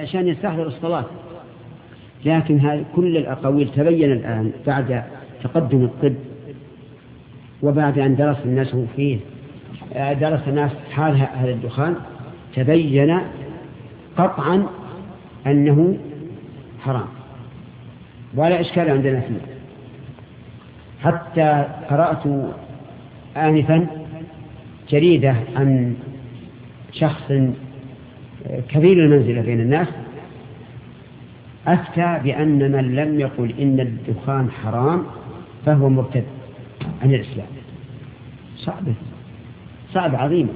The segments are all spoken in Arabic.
عشان يستحضر الصلاة. لكن هذه كل الأقاويل تبين الآن بعد تقدم الطب وبعد أن درس الناس فيه درس الناس حال هذا الدخان تبين قطعا أنه حرام. ولا إشكال عندنا فيه. حتى قرأت آنفا جريدة عن شخص كبير المنزلة بين الناس. أفتى بأن من لم يقل إن الدخان حرام فهو مرتد عن الإسلام. صعبة صعب عظيمة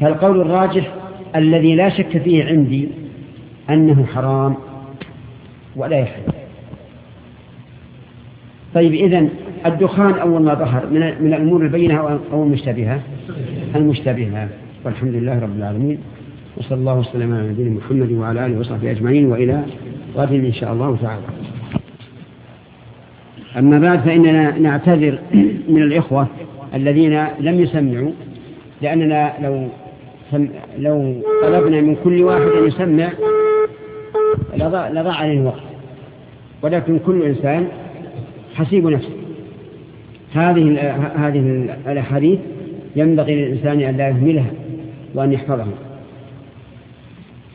فالقول الراجح الذي لا شك فيه عندي أنه حرام ولا يحل. طيب إذن الدخان أول ما ظهر من الأمور البينة أو المشتبهة؟ المشتبهة. والحمد لله رب العالمين وصلى الله وسلم على نبينا محمد وعلى آله وصحبه أجمعين وإلى غد إن شاء الله تعالى. أما بعد فإننا نعتذر من الإخوة الذين لم يسمعوا لأننا لو لو طلبنا من كل واحد أن يسمع لضاع عليه الوقت. ولكن كل إنسان حسيب نفسه. هذه هذه الأحاديث ينبغي للإنسان أن لا يهملها. وأن يحفظها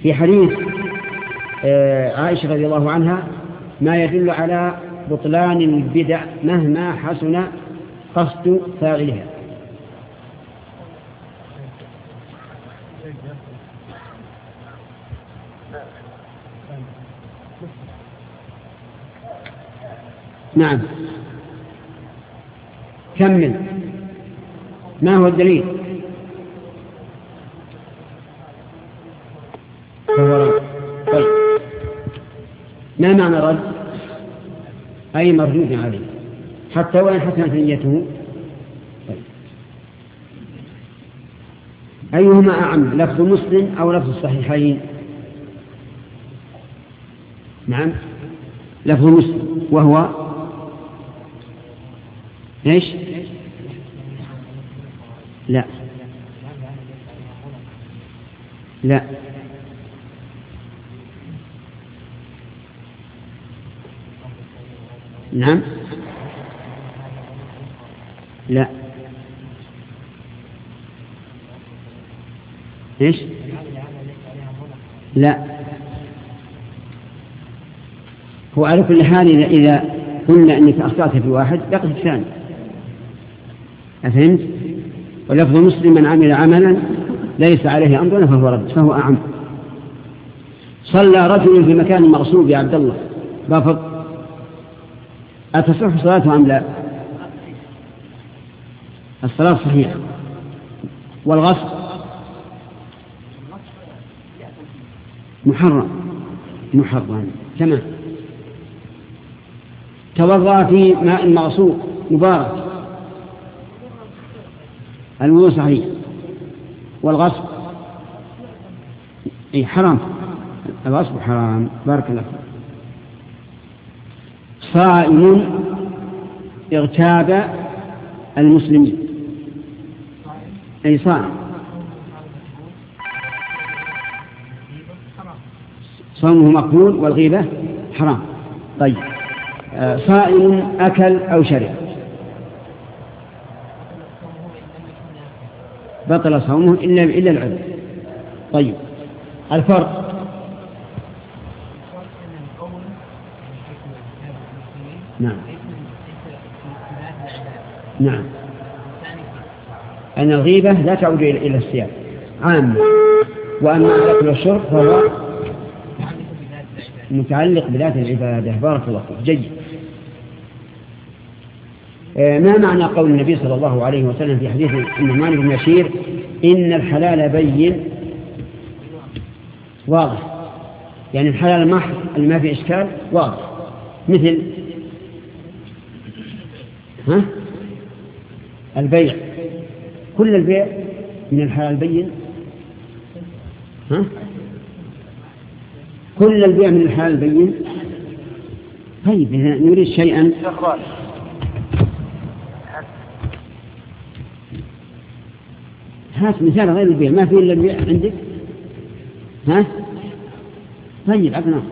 في حديث آه، عائشة رضي الله عنها ما يدل على بطلان البدع مهما حسن قصد فاعلها. نعم. كمل ما هو الدليل؟ ما معنى رد أي مردود عليه. حتى وإن حسنت نيته. طيب. أيهما أعم لفظ مسلم أو لفظ الصحيحين؟ نعم. لفظ مسلم وهو إيش؟ لا. لا. نعم. لا. إيش؟ لا. هو على كل حال إذا قلنا أنك أخطأت في واحد يقف الثاني. أفهمت؟ ولفظ مسلم من عمل عملا ليس عليه أمرنا فهو رد فهو أعم. صلى رجل في مكان مغصوب يا عبد الله رافض أتصح صلاته أم لا؟ الصلاة صحيحة والغصب محرم. محرم. تمام. توضأ في ماء مغصوب مبارك. الوضوء صحيح. والغصب اي حرام. الغصب حرام. بارك الله فيك. صائم اغتاب المسلمين. أي صائم صومه مقبول والغيبة حرام. طيب. آه، صائم أكل أو شرب. بطل صومه إلا إلا العذر. طيب. الفرق. نعم. نعم. أن الغيبة لا تعود إلى السياق. عامة وأما الأكل والشرب فهو متعلق بذات العبادة. بارك الله فيك. جيد. آه، ما معنى قول النبي صلى الله عليه وسلم في حديث النعمان بن بشير إن الحلال بين. واضح. يعني الحلال المحض اللي ما في إشكال واضح. مثل ها؟ البيع. كل البيع من الحلال بين ها؟ كل البيع من الحلال بين طيب إذا نريد شيئا. هات مثال غير البيع ما في إلا البيع عندك؟ ها؟ طيب عقنا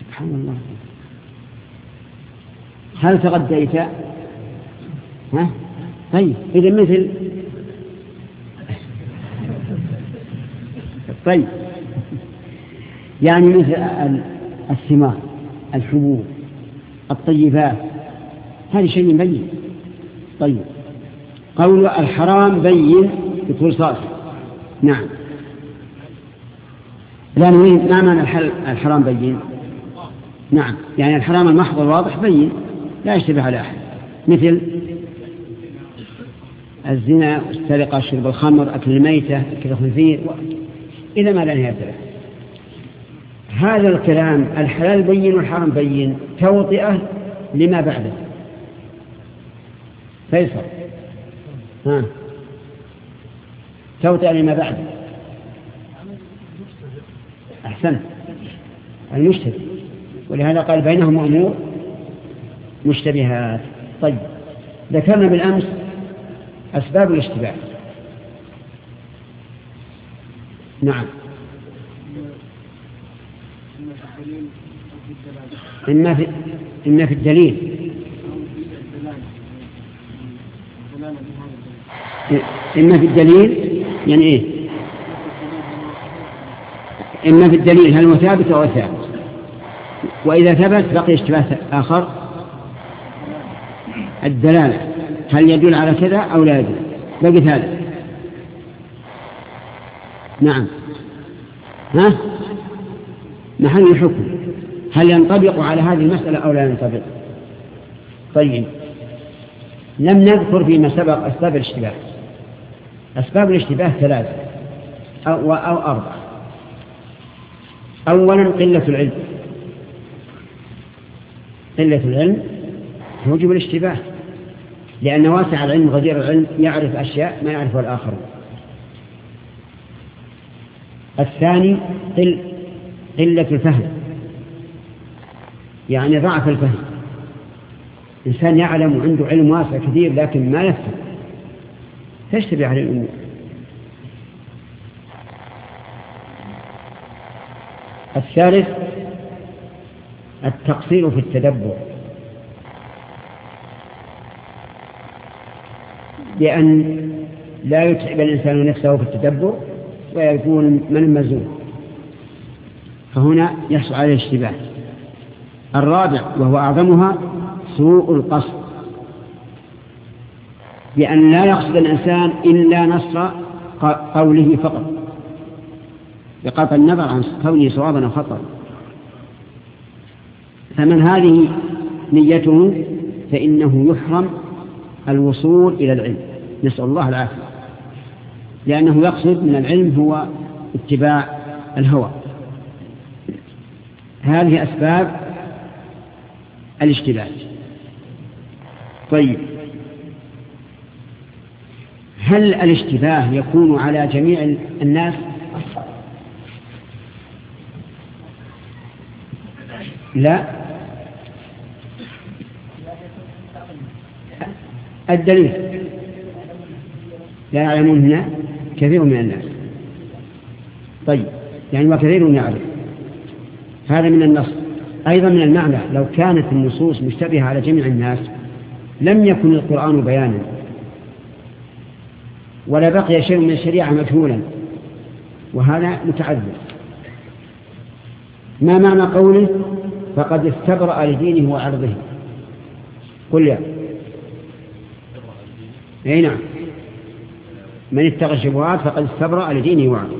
سبحان الله هل تغديت؟ ها؟ طيب إذا مثل طيب. يعني مثل الثمار الحبوب الطيبات. هذا شيء بين. طيب. قول الحرام بين بكل صالح نعم. نريد ما معنى الحرام بين؟ نعم. يعني الحرام المحض الواضح بين. لا يشتبه على أحد. مثل الزنا السرقة شرب الخمر أكل الميتة أكل الخنزير و... إلى ما لا نهاية له. هذا الكلام الحلال بين والحرام بين توطئة لما بعده. فيصل. ها. توطئة لما بعده. أحسنت. المشتبه ولهذا قال بينهم أمور مشتبهات. طيب ذكرنا بالأمس أسباب الاشتباه. نعم. إما في إما في الدليل. إما في الدليل يعني إيه؟ إما في الدليل هل هو ثابت أو ثابت؟ وإذا ثبت بقي اشتباه آخر. الدلالة. هل يدل على كذا أو لا يدل؟ بقي ثالث. نعم. ها؟ محل الحكم. هل ينطبق على هذه المسألة أو لا ينطبق؟ طيب. لم نذكر فيما سبق أسباب الاشتباه. أسباب الاشتباه ثلاثة. أو, أو أربعة. أولا قلة العلم. قلة العلم توجب الاشتباه. لأن واسع العلم غزير العلم يعرف أشياء ما يعرفها الآخرون. الثاني قل قلة الفهم. يعني ضعف الفهم. إنسان يعلم وعنده علم واسع كثير لكن ما يفهم. تشتبه عليه الأمور؟ الثالث التقصير في التدبر. بأن لا يتعب الإنسان نفسه في التدبر ويكون من مزون فهنا يحصل عليه اشتباه الرابع وهو أعظمها سوء القصد. بأن لا يقصد الإنسان إلا نص قوله فقط. بقطع النظر عن كونه صوابا أو خطأ فمن هذه نيته فإنه يحرم الوصول إلى العلم. نسأل الله العافية. لأنه يقصد من العلم هو اتباع الهوى. هذه أسباب الاشتباه. طيب. هل الاشتباه يكون على جميع الناس؟ لا. الدليل. لا يعلمون هنا كثير من الناس. طيب يعني وكثير يعرف. هذا من النص. أيضا من المعنى لو كانت النصوص مشتبهة على جميع الناس لم يكن القرآن بيانا. ولا بقي شيء من الشريعة مجهولا وهذا متعذر. ما معنى قوله؟ فقد استبرأ لدينه وعرضه. قل يا. أي نعم. من اتقى الشبهات فقد استبرأ لدينه وعرضه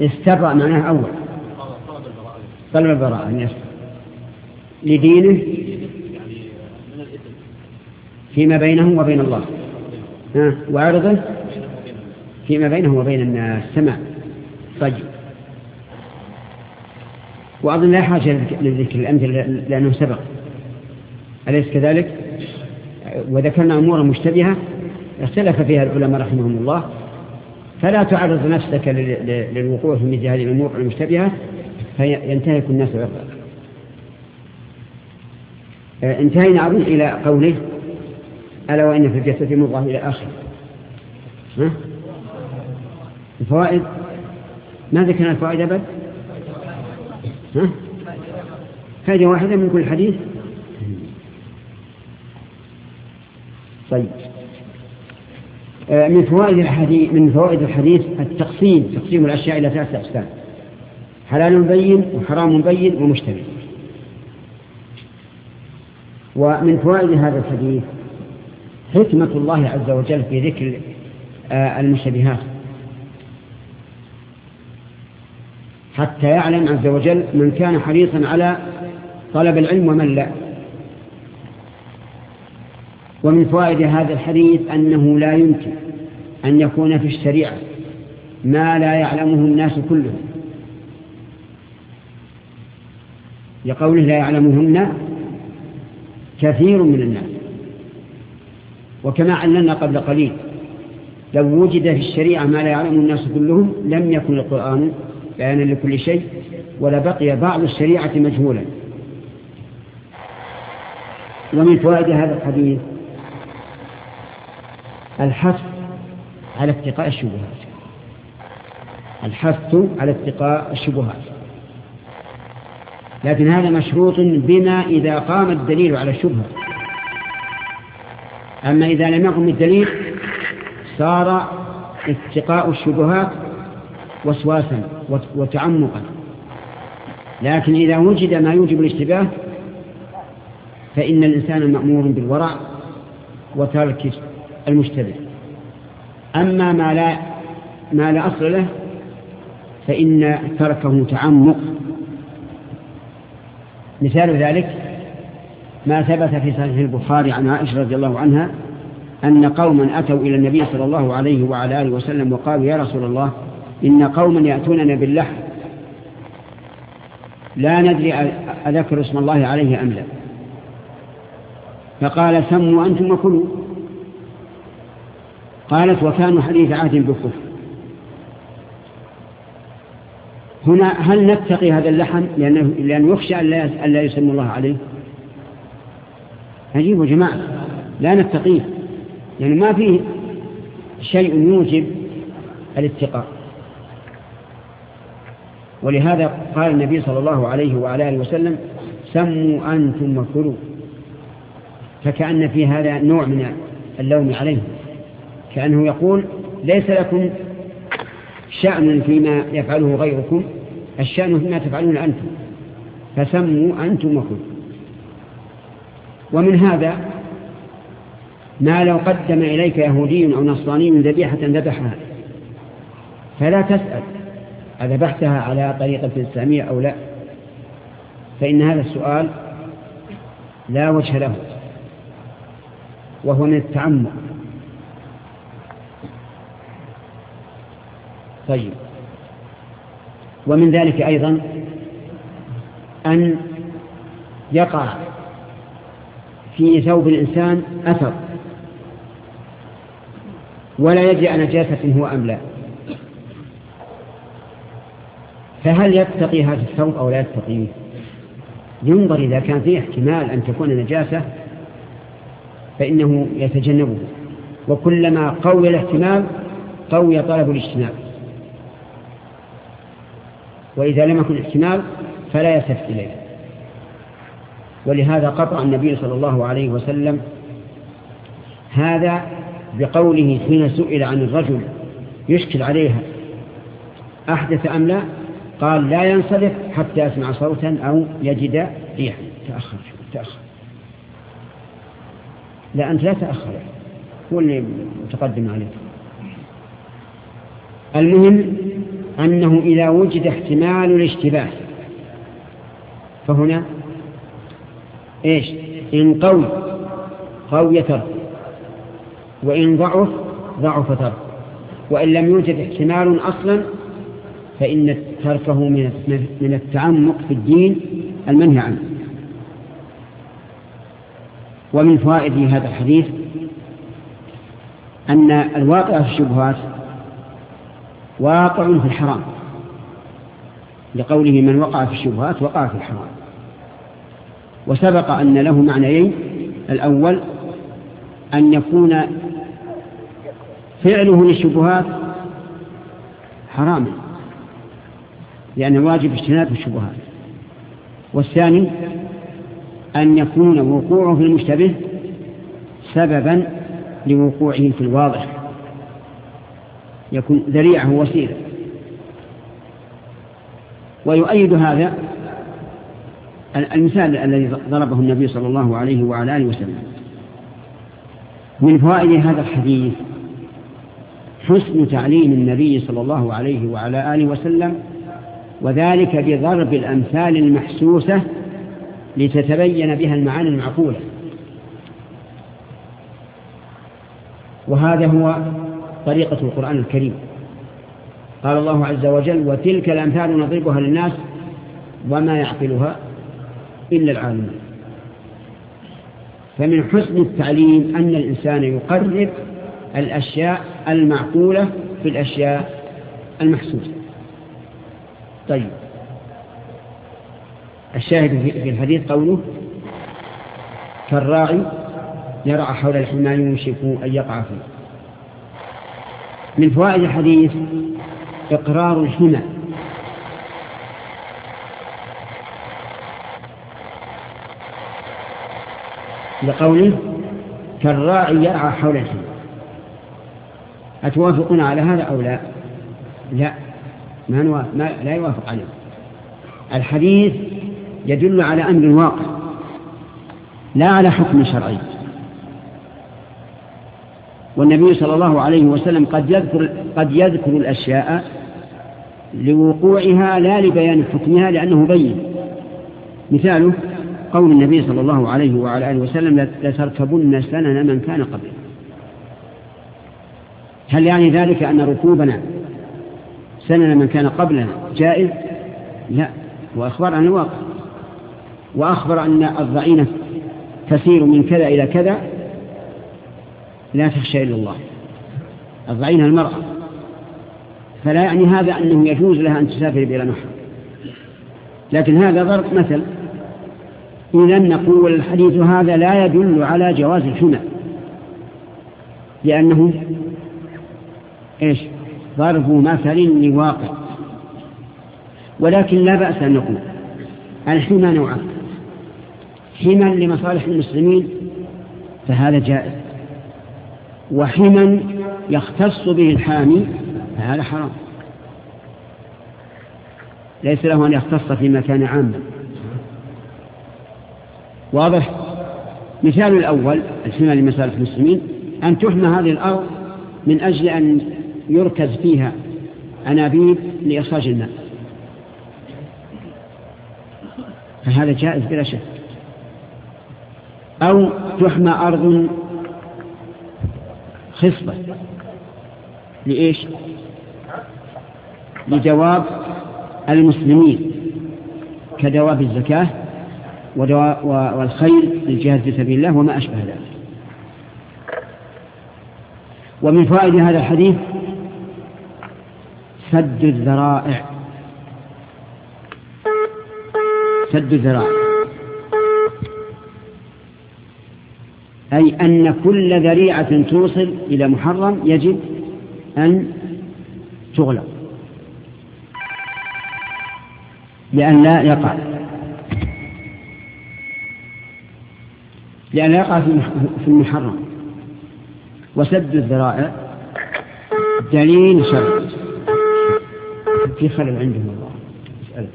استبرأ معناه أول. طلب البراءة أن يستبرأ. لدينه؟ فيما بينه وبين الله. وعرضه؟ فيما بينه وبين الناس. سمع طيب. وأظن لا حاجة لذكر الأمثلة لأنه سبق. أليس كذلك؟ وذكرنا أمورا مشتبهة اختلف فيها العلماء رحمهم الله. فلا تعرض نفسك للوقوع في مثل هذه الأمور المشتبهة فينتهك الناس عرضك آه، انتهينا أظن إلى قوله ألا وإن في الجسد مضغة إلى آخر ها؟ الفوائد؟ ما ذكرنا الفوائد أبد؟ ها؟ فائدة واحدة من كل حديث طيب من فوائد الحديث من فوائد الحديث التقسيم تقسيم الأشياء إلى ثلاثة أقسام. حلال بين وحرام بين ومشتبه ومن فوائد هذا الحديث حكمة الله عز وجل في ذكر آه، المشتبهات. حتى يعلم عز وجل من كان حريصا على طلب العلم ومن لا. ومن فوائد هذا الحديث أنه لا يمكن أن يكون في الشريعة ما لا يعلمه الناس كلهم. لقوله لا يعلمهن كثير من الناس. وكما علمنا قبل قليل لو وجد في الشريعة ما لا يعلمه الناس كلهم لم يكن القرآن بيانا لكل شيء ولبقي بعض الشريعة مجهولا. ومن فوائد هذا الحديث الحث على اتقاء الشبهات. الحث على اتقاء الشبهات. لكن هذا مشروط بما إذا قام الدليل على الشبهة. أما إذا لم يقم الدليل صار اتقاء الشبهات وسواسا وتعمقا. لكن إذا وجد ما يوجب الاشتباه فإن الإنسان مأمور بالورع وترك المشتبه. أما ما لا ما لا أصل له فإن تركه تعمق. مثال ذلك ما ثبت في صحيح البخاري عن عائشة رضي الله عنها أن قوما أتوا إلى النبي صلى الله عليه وعلى آله وسلم وقالوا يا رسول الله إن قوما يأتوننا باللحم. لا ندري أذكر اسم الله عليه أم لا. فقال سموا أنتم وكلوا. قالت وكانوا حديث عهد بالكفر. هنا هل نتقي هذا اللحم لأنه, لأنه يخشى أن لا يسمى الله عليه؟ عجيب يا جماعة. لا نتقيه. يعني ما فيه شيء يوجب الاتقاء. ولهذا قال النبي صلى الله عليه وعلى آله وسلم سموا أنتم وكلوا. فكأن في هذا نوع من اللوم عليه كأنه يقول ليس لكم شأن فيما يفعله غيركم الشأن فيما تفعلون أنتم فسموا أنتم وكلوا ومن هذا ما لو قدم إليك يهودي أو نصراني ذبيحة ذبحها فلا تسأل أذبحتها على طريقة إسلامية أو لا فإن هذا السؤال لا وجه له وهو من التعمق. طيب. ومن ذلك أيضا أن يقع في ثوب الإنسان أثر ولا يدري نجاسة هو أم لا. فهل يتقي هذا الثوب أو لا يتقيه ينظر إذا كان فيه احتمال أن تكون نجاسة فإنه يتجنبه. وكلما قوي الاحتمال قوي طلب الاجتناب. وإذا لم يكن احتمال فلا يلتفت إليه. ولهذا قطع النبي صلى الله عليه وسلم هذا بقوله حين سئل عن الرجل يشكل عليها أحدث أم لا؟ قال لا ينصرف حتى يسمع صوتا أو يجد ريحا. تأخر تأخر. لا أنت لا تأخر. هو اللي متقدم عليك المهم أنه إذا وجد احتمال الاشتباه. فهنا إيش؟ إن قوي قوي ترك. وإن ضعف ضعف ترك. وإن لم يوجد احتمال أصلا فإن تركه من التعمق في الدين المنهي عنه. ومن فوائد هذا الحديث أن الواقع في الشبهات واقع في الحرام. لقوله من وقع في الشبهات وقع في الحرام. وسبق أن له معنيين. الأول أن يكون فعله للشبهات حراما لأن الواجب اجتناب الشبهات. والثاني أن يكون وقوعه في المشتبه سببا لوقوعه في الواضح. يكون ذريعة وسيلة ويؤيد هذا المثال الذي ضربه النبي صلى الله عليه وعلى آله وسلم. من فوائد هذا الحديث حسن تعليم النبي صلى الله عليه وعلى آله وسلم وذلك بضرب الأمثال المحسوسة لتتبين بها المعاني المعقولة. وهذا هو طريقة القرآن الكريم. قال الله عز وجل وتلك الأمثال نضربها للناس وما يعقلها إلا العالمين فمن حسن التعليم أن الإنسان يقرب الأشياء المعقولة في الأشياء المحسوسة. طيب. الشاهد في الحديث قوله كالراعي يرعى حول الحمى يوشك أن يقع فيه. من فوائد الحديث إقرار الحمى لقوله كالراعي يرعى حول الحمى أتوافقون على هذا أو لا؟ لا. ما, نوافق ما لا يوافق عليه. الحديث يدل على أمر واقع لا على حكم شرعي. والنبي صلى الله عليه وسلم قد يذكر, قد يذكر الأشياء لوقوعها لا لبيان حكمها لأنه بين. مثاله قول النبي صلى الله عليه وعلى آله وسلم لتركبن سنن من كان قبل. هل يعني ذلك أن ركوبنا سنن من كان قبلنا جائز؟ لا وأخبر عن الواقع. وأخبر أن الضعينة تسير من كذا إلى كذا لا تخشى إلا الله. الضعينة المرأة. فلا يعني هذا أنه يجوز لها أن تسافر بلا محرم لكن هذا ضرب مثل. إذا نقول الحديث هذا لا يدل على جواز الحمى. لأنه إيش؟ ضرب مثل لواقع. ولكن لا بأس أن نقول الحمى نوعان. حمى لمصالح المسلمين فهذا جائز. وحمى يختص به الحامي فهذا حرام. ليس له أن يختص في مكان عام. واضح؟ مثال الأول الحمى لمصالح المسلمين أن تحمى هذه الأرض من أجل أن يركز فيها أنابيب لإخراج الماء. فهذا جائز بلا شك. أو تحمى أرض خصبة. لإيش؟ لجواب المسلمين كدواب الزكاة والخير للجهاد في سبيل الله وما أشبه ذلك. ومن فوائد هذا الحديث سد الذرائع. سد الذرائع. أي أن كل ذريعة توصل إلى محرم يجب أن تغلق. لأن لا يقع. لأن لا يقع في المحرم. وسد الذرائع دليل شرعي. في خلل عندهم الله اسأله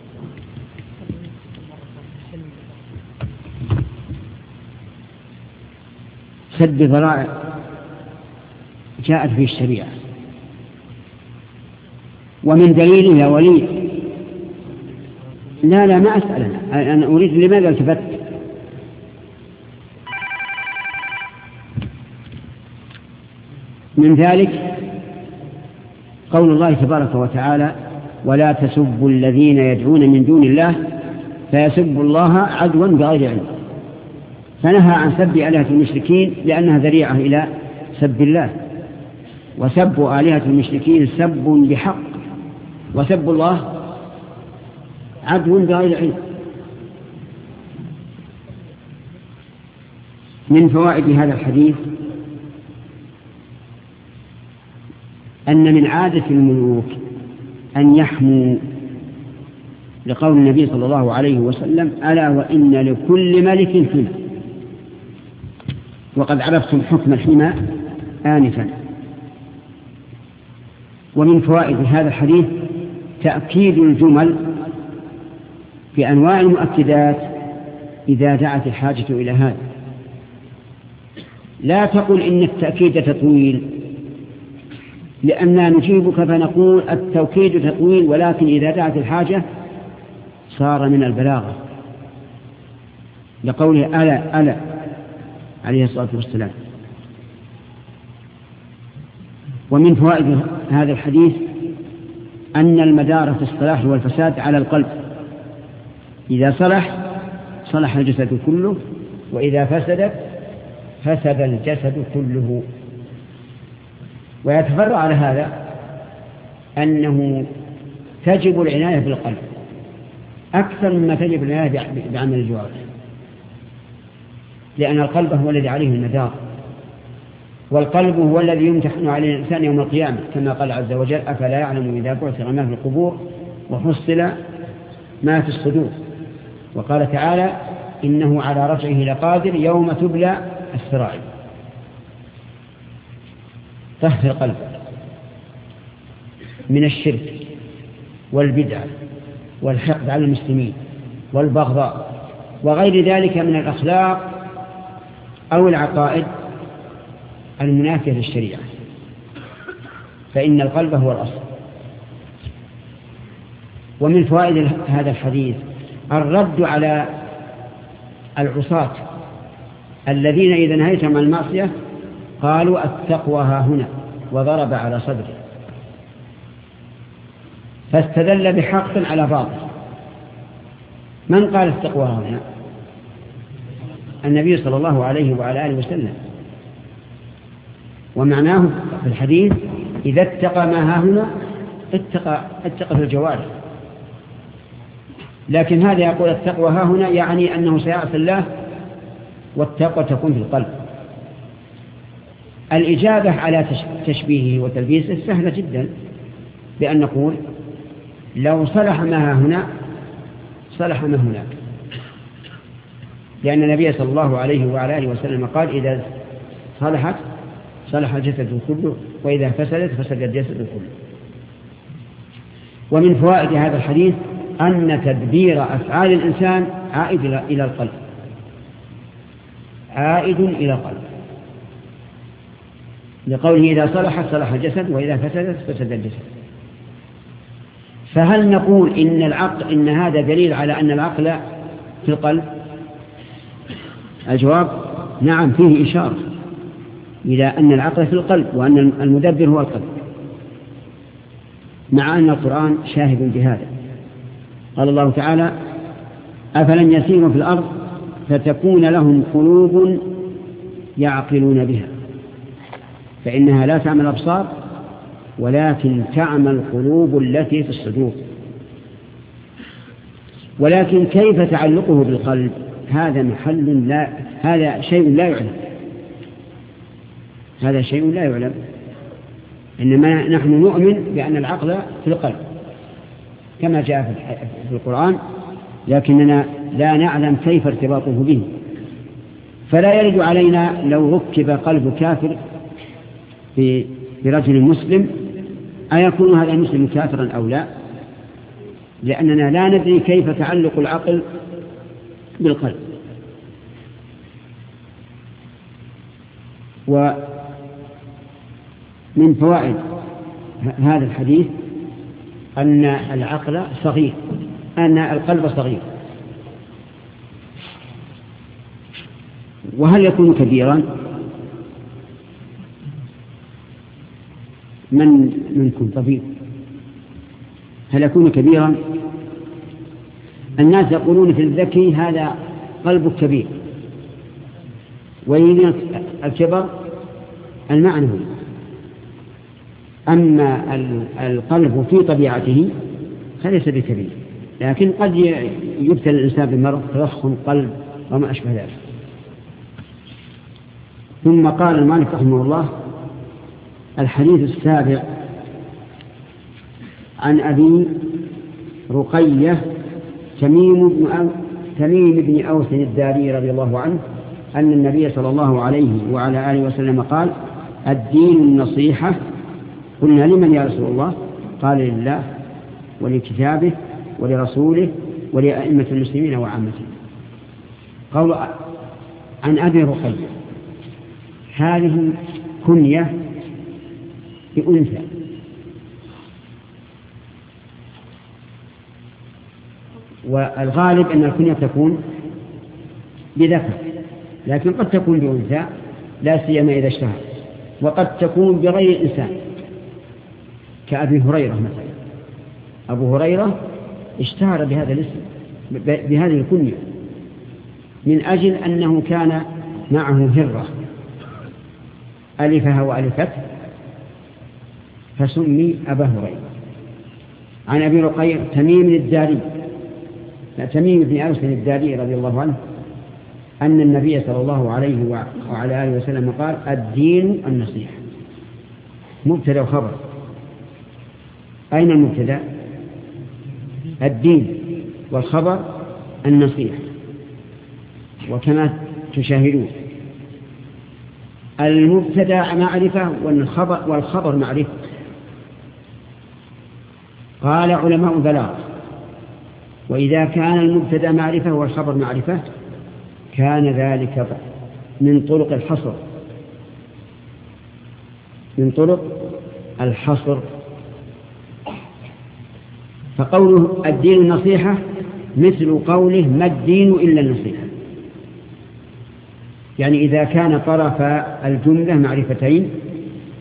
سد ذرائع جاءت في الشريعة. ومن دليل يا ولي لا لا ما أسأل أنا. أريد لماذا التفت؟ من ذلك قول الله تبارك وتعالى ولا تسبوا الذين يدعون من دون الله فيسبوا الله عدوا بغير علم. فنهى عن سب آلهة المشركين لأنها ذريعة إلى سب الله. وسب آلهة المشركين سب بحق. وسب الله عدو بغير علم. من فوائد هذا الحديث أن من عادة الملوك أن يحموا لقول النبي صلى الله عليه وسلم ألا وإن لكل ملك حمى. وقد عرفتم حكم الحمى آنفا. ومن فوائد هذا الحديث تأكيد الجمل بأنواع المؤكدات إذا دعت الحاجة إلى هذا. لا تقل إن التأكيد تطويل لأننا نجيبك فنقول التوكيد تطويل ولكن إذا دعت الحاجة صار من البلاغة. لقوله ألا ألا. عليه الصلاة والسلام. ومن فوائد هذا الحديث أن المدار في الصلاح والفساد على القلب. إذا صلح صلح الجسد كله وإذا فسدت فسد الجسد كله. ويتفرع على هذا أنه تجب العناية بالقلب أكثر مما تجب العناية بعمل الجوارح. لأن القلب هو الذي عليه المدار. والقلب هو الذي يمتحن عليه الإنسان يوم القيامة كما قال عز وجل أفلا يعلم إذا بعثر ما في القبور وحصل ما في الصدور. وقال تعالى إنه على رفعه لقادر يوم تبلى السرائر طهر القلب من الشرك والبدعة والحقد على المسلمين والبغضاء وغير ذلك من الأخلاق أو العقائد المنافية للشريعة. فإن القلب هو الأصل. ومن فوائد هذا الحديث الرد على العصاة الذين إذا نهيتهم عن المعصية قالوا التقوى ها هنا وضرب على صدره. فاستدل بحق على باطل. من قال التقوى ها هنا؟ النبي صلى الله عليه وعلى آله وسلم. ومعناه في الحديث إذا اتقى ما ها هنا اتقى, اتقى في الجوارح. لكن هذا يقول التقوى ها هنا يعني أنه سيعصي الله والتقوى تكون في القلب. الإجابة على تشبيهه وتلبيسه سهلة جدا بأن نقول لو صلح ما هنا صلح ما هناك. لأن النبي صلى الله عليه وعلى آله وسلم قال إذا صلحت صلح الجسد كله وإذا فسدت فسد الجسد كله ومن فوائد هذا الحديث أن تدبير أفعال الإنسان عائد إلى القلب. عائد إلى القلب. لقوله إذا صلح صلح الجسد وإذا فسدت فسد الجسد. فهل نقول إن العقل إن هذا دليل على أن العقل في القلب؟ الجواب نعم فيه إشارة إلى أن العقل في القلب وأن المدبر هو القلب مع أن القرآن شاهد بهذا قال الله تعالى أفلم يسيروا في الأرض فتكون لهم قلوب يعقلون بها فإنها لا تعمل الأبصار ولكن تعمى القلوب التي في الصدور. ولكن كيف تعلقه بالقلب؟ هذا محل لا هذا شيء لا يعلم. هذا شيء لا يعلم. إنما نحن نؤمن بأن العقل في القلب كما جاء في القرآن لكننا لا نعلم كيف ارتباطه به. فلا يرد علينا لو ركب قلب كافر في برجل مسلم أيكون هذا المسلم كافرا أو لا؟ لأننا لا ندري كيف تعلق العقل بالقلب. ومن فوائد هذا الحديث أن العقل صغير أن القلب صغير. وهل يكون كبيرا؟ من منكم طبيب. هل يكون كبيرا؟ الناس يقولون في الذكي هذا قلبك كبير وين الكبر المعنوي أما القلب في طبيعته فليس بكبير. لكن قد يبتلى الإنسان بمرض تضخم قلب وما أشبه ذلك. ثم قال المالك رحمه الله الحديث السابع عن أبي رقية تميم بن تميم بن أوس الداري رضي الله عنه أن النبي صلى الله عليه وعلى آله وسلم قال الدين النصيحة. قلنا لمن يا رسول الله؟ قال لله ولكتابه ولرسوله ولأئمة المسلمين وعامتهم قول عن أبي رقية هذه كنية بأنثى. والغالب أن الكنية تكون بذكر لكن قد تكون بأنثى لا سيما إذا اشتهر. وقد تكون بغير إنسان كأبي هريرة مثلا. أبو هريرة اشتهر بهذا الاسم بهذه الكنية من أجل أنه كان معه هرة. ألفها وألفته فسمي أبا هريرة. عن أبي رقيع تميم الداري. تميم بن أوس الداري رضي الله عنه أن النبي صلى الله عليه وعلى آله وسلم قال الدين النصيحة. مبتدأ وخبر أين المبتدأ؟ الدين والخبر النصيحة. وكما تشاهدون المبتدأ معرفة والخبر, والخبر معرفة. قال علماء البلاغة وإذا كان المبتدأ معرفة والخبر معرفة كان ذلك من طرق الحصر. من طرق الحصر. فقوله الدين النصيحة مثل قوله ما الدين إلا النصيحة. يعني إذا كان طرف الجملة معرفتين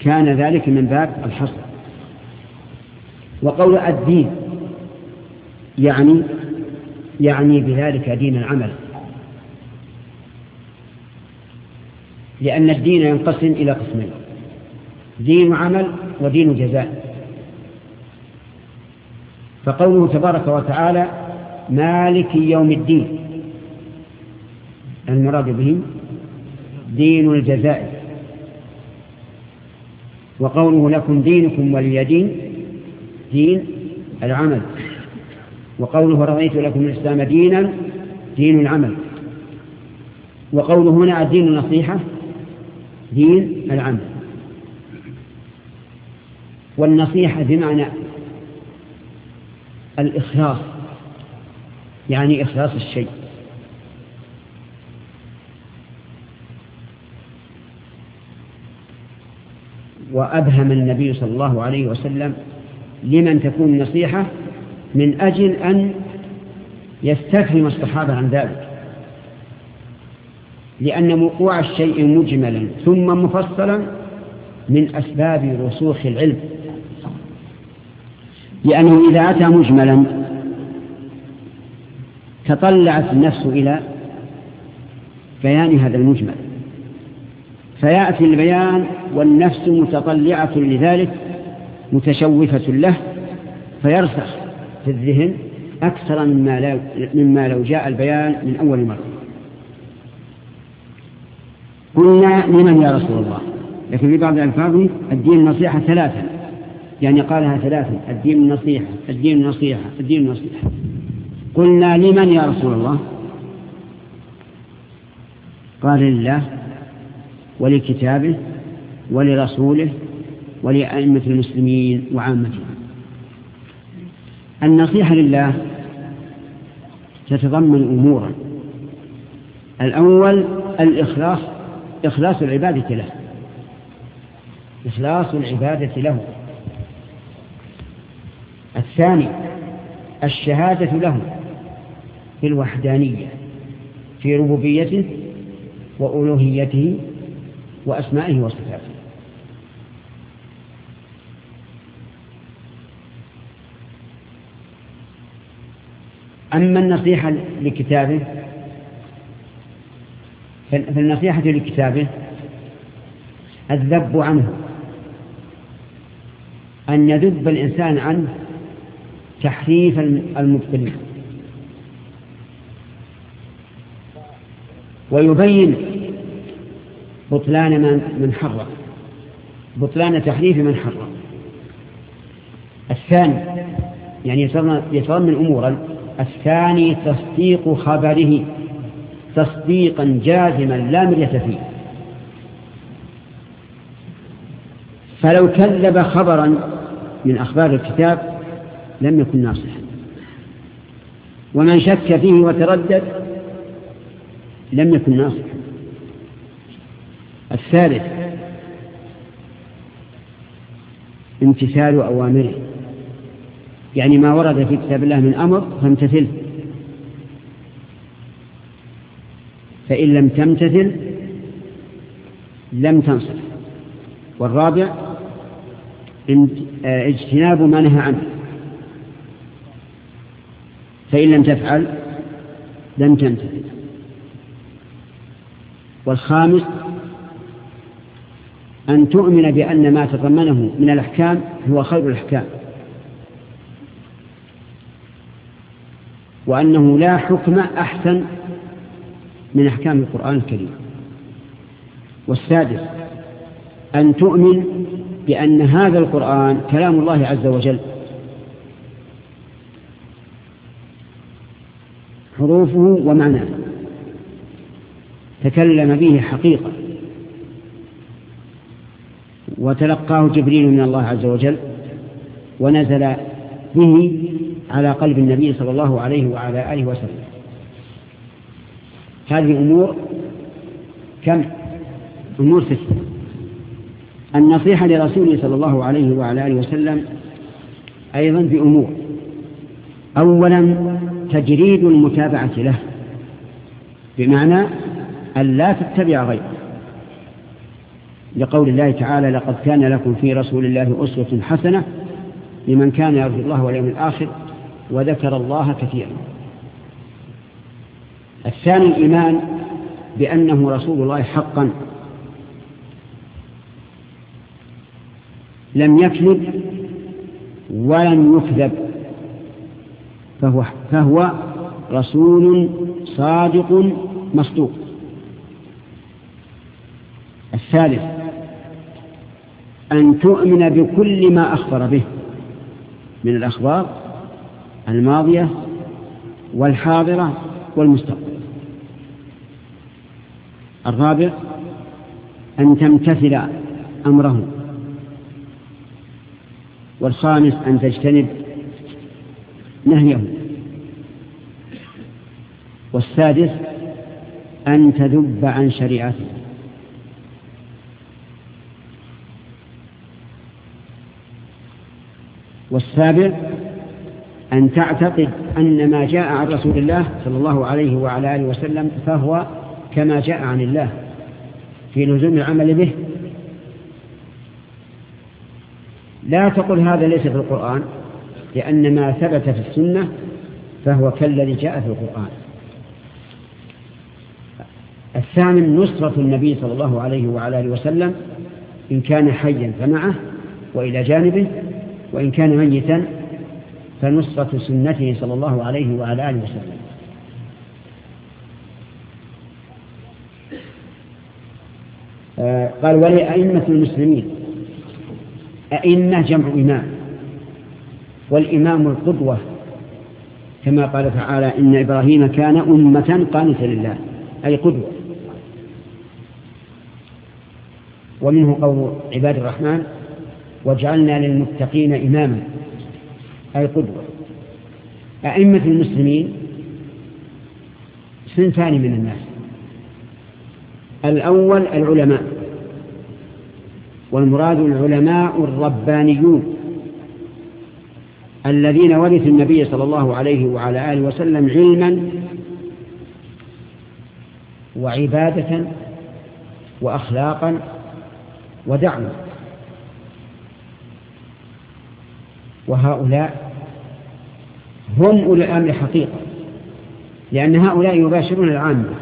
كان ذلك من باب الحصر. وقول الدين يعني يعني بذلك دين العمل. لأن الدين ينقسم إلى قسمين دين عمل ودين جزاء. فقوله تبارك وتعالى مالك يوم الدين. المراد به دين الجزاء. وقوله لكم دينكم ولي دين دين العمل. وقوله رضيت لكم الإسلام دينا دين العمل. وقوله هنا الدين النصيحة دين العمل. والنصيحة بمعنى الإخلاص يعني إخلاص الشيء. وأبهم النبي صلى الله عليه وسلم لمن تكون النصيحة من أجل أن يستفهم الصحابة عن ذلك. لأن وقوع الشيء مجملا ثم مفصلا من أسباب رسوخ العلم. لأنه إذا أتى مجملا تطلعت النفس إلى بيان هذا المجمل. فيأتي البيان والنفس متطلعة لذلك متشوفة له فيرسخ. في الذهن أكثر مما لو, مما لو جاء البيان من أول مرة. قلنا لمن يا رسول الله؟ لكن في بعض الألفاظ الدين النصيحة ثلاثة. يعني قالها ثلاثة. الدين النصيحة الدين النصيحة الدين النصيحة. قلنا لمن يا رسول الله؟ قال لله ولكتابه ولرسوله ولأئمة المسلمين وعامتهم. النصيحة لله تتضمن أمورا. الأول الإخلاص إخلاص العبادة له. إخلاص العبادة له. الثاني الشهادة له في الوحدانية في ربوبيته وألوهيته وأسمائه وصفاته. أما النصيحة لكتابه فالنصيحة لكتابه الذب عنه أن يذب الإنسان عنه تحريف المبطلين. ويبين بطلان من حرم بطلان تحريف من حرم الثاني يعني يتضمن أمورا الثاني تصديق خبره تصديقا جازما لا مرية فيه. فلو كذب خبرا من أخبار الكتاب لم يكن ناصحا. ومن شك فيه وتردد لم يكن ناصحا. الثالث امتثال أوامره. يعني ما ورد في كتاب الله من أمر فامتثله فإن لم تمتثل لم تنصف والرابع اجتناب ما نهى عنه. فإن لم تفعل لم تمتثل. والخامس أن تؤمن بأن ما تضمنه من الأحكام هو خير الأحكام. وأنه لا حكم أحسن من أحكام القرآن الكريم. والسادس أن تؤمن بأن هذا القرآن كلام الله عز وجل. حروفه ومعناه. تكلم به حقيقة. وتلقاه جبريل من الله عز وجل ونزل به على قلب النبي صلى الله عليه وعلى آله وسلم. هذه أمور كم؟ أمور ستة النصيحة لرسوله صلى الله عليه وعلى آله وسلم أيضا بأمور أولا تجريد المتابعة له بمعنى أن لا تتبع غيره. لقول الله تعالى لقد كان لكم في رسول الله أسوة حسنة لمن كان يرجو الله واليوم الآخر وذكر الله كثيرا. الثاني الإيمان بأنه رسول الله حقا. لم يكذب ولم يكذب. فهو, فهو رسول صادق مصدوق. الثالث أن تؤمن بكل ما أخبر به من الأخبار الماضية والحاضرة والمستقبل. الرابع أن تمتثل أمره. والخامس أن تجتنب نهيه. والسادس أن تذب عن شريعته. والسابع أن تعتقد أن ما جاء عن رسول الله صلى الله عليه وعلى آله وسلم فهو كما جاء عن الله في لزوم العمل به. لا تقل هذا ليس في القرآن لأن ما ثبت في السنة فهو كالذي جاء في القرآن. الثامن نصرة النبي صلى الله عليه وعلى آله وسلم إن كان حيا فمعه وإلى جانبه وإن كان ميتا فنصرة سنته صلى الله عليه وعلى آله وسلم. آه، قال ولأئمة المسلمين أئمة جمع إمام والإمام القدوة كما قال تعالى إن إبراهيم كان أمة قانتا لله أي قدوة. ومنه قول عباد الرحمن واجعلنا للمتقين إماما. أي قدوة أئمة المسلمين صنفان من الناس. الأول العلماء والمراد العلماء الربانيون الذين ورثوا النبي صلى الله عليه وعلى آله وسلم علما وعبادة وأخلاقا ودعوة. وهؤلاء هم أولي الأمر حقيقة لأن هؤلاء يباشرون العامة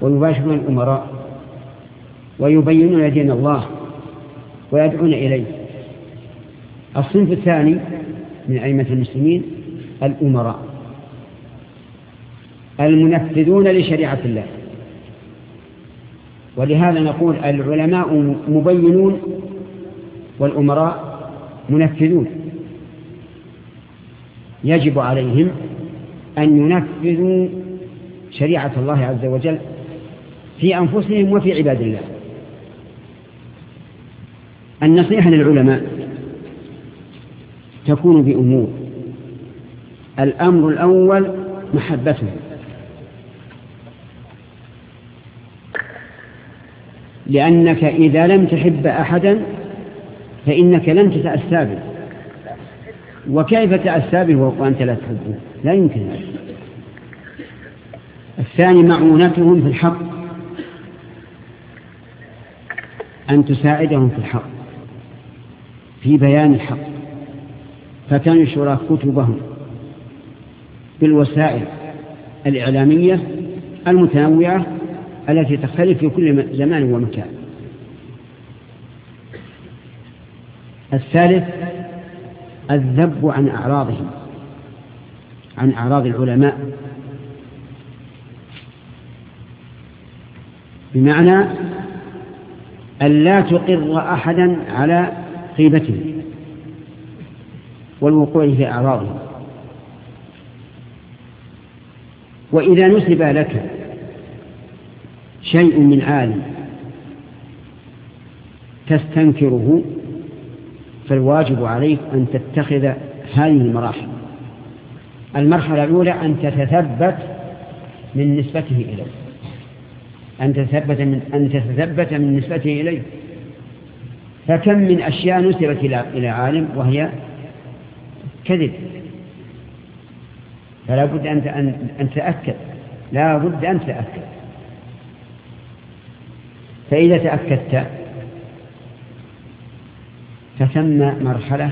ويباشرون الأمراء ويبينون دين الله ويدعون إليه. الصنف الثاني من أئمة المسلمين الأمراء المنفذون لشريعة الله. ولهذا نقول العلماء مبينون والأمراء منفذون. يجب عليهم أن ينفذوا شريعة الله عز وجل في أنفسهم وفي عباد الله. النصيحة للعلماء تكون بأمور. الأمر الأول محبتهم لأنك إذا لم تحب أحدا فإنك لن تتأسى به. وكيف تأسى به وأنت لا تحبه؟ لا يمكن. الثاني معونتهم في الحق. أن تساعدهم في الحق. في بيان الحق. فتنشر كتبهم بالوسائل الإعلامية المتنوعة التي تختلف في كل زمان ومكان. الثالث الذب عن أعراضهم عن أعراض العلماء. بمعنى أن لا تقر أحدا على غيبته والوقوع في أعراضه. وإذا نسب لك شيء من عالم تستنكره فالواجب عليك أن تتخذ هذه المراحل. المرحلة الأولى أن تتثبت من نسبته إليه أن تتثبت من أن تتثبت من نسبته إليه فكم من أشياء نسبت إلى عالم وهي كذب. فلا بد أن أن تتأكد لا بد أن تتأكد فإذا تأكدت فثم مرحلة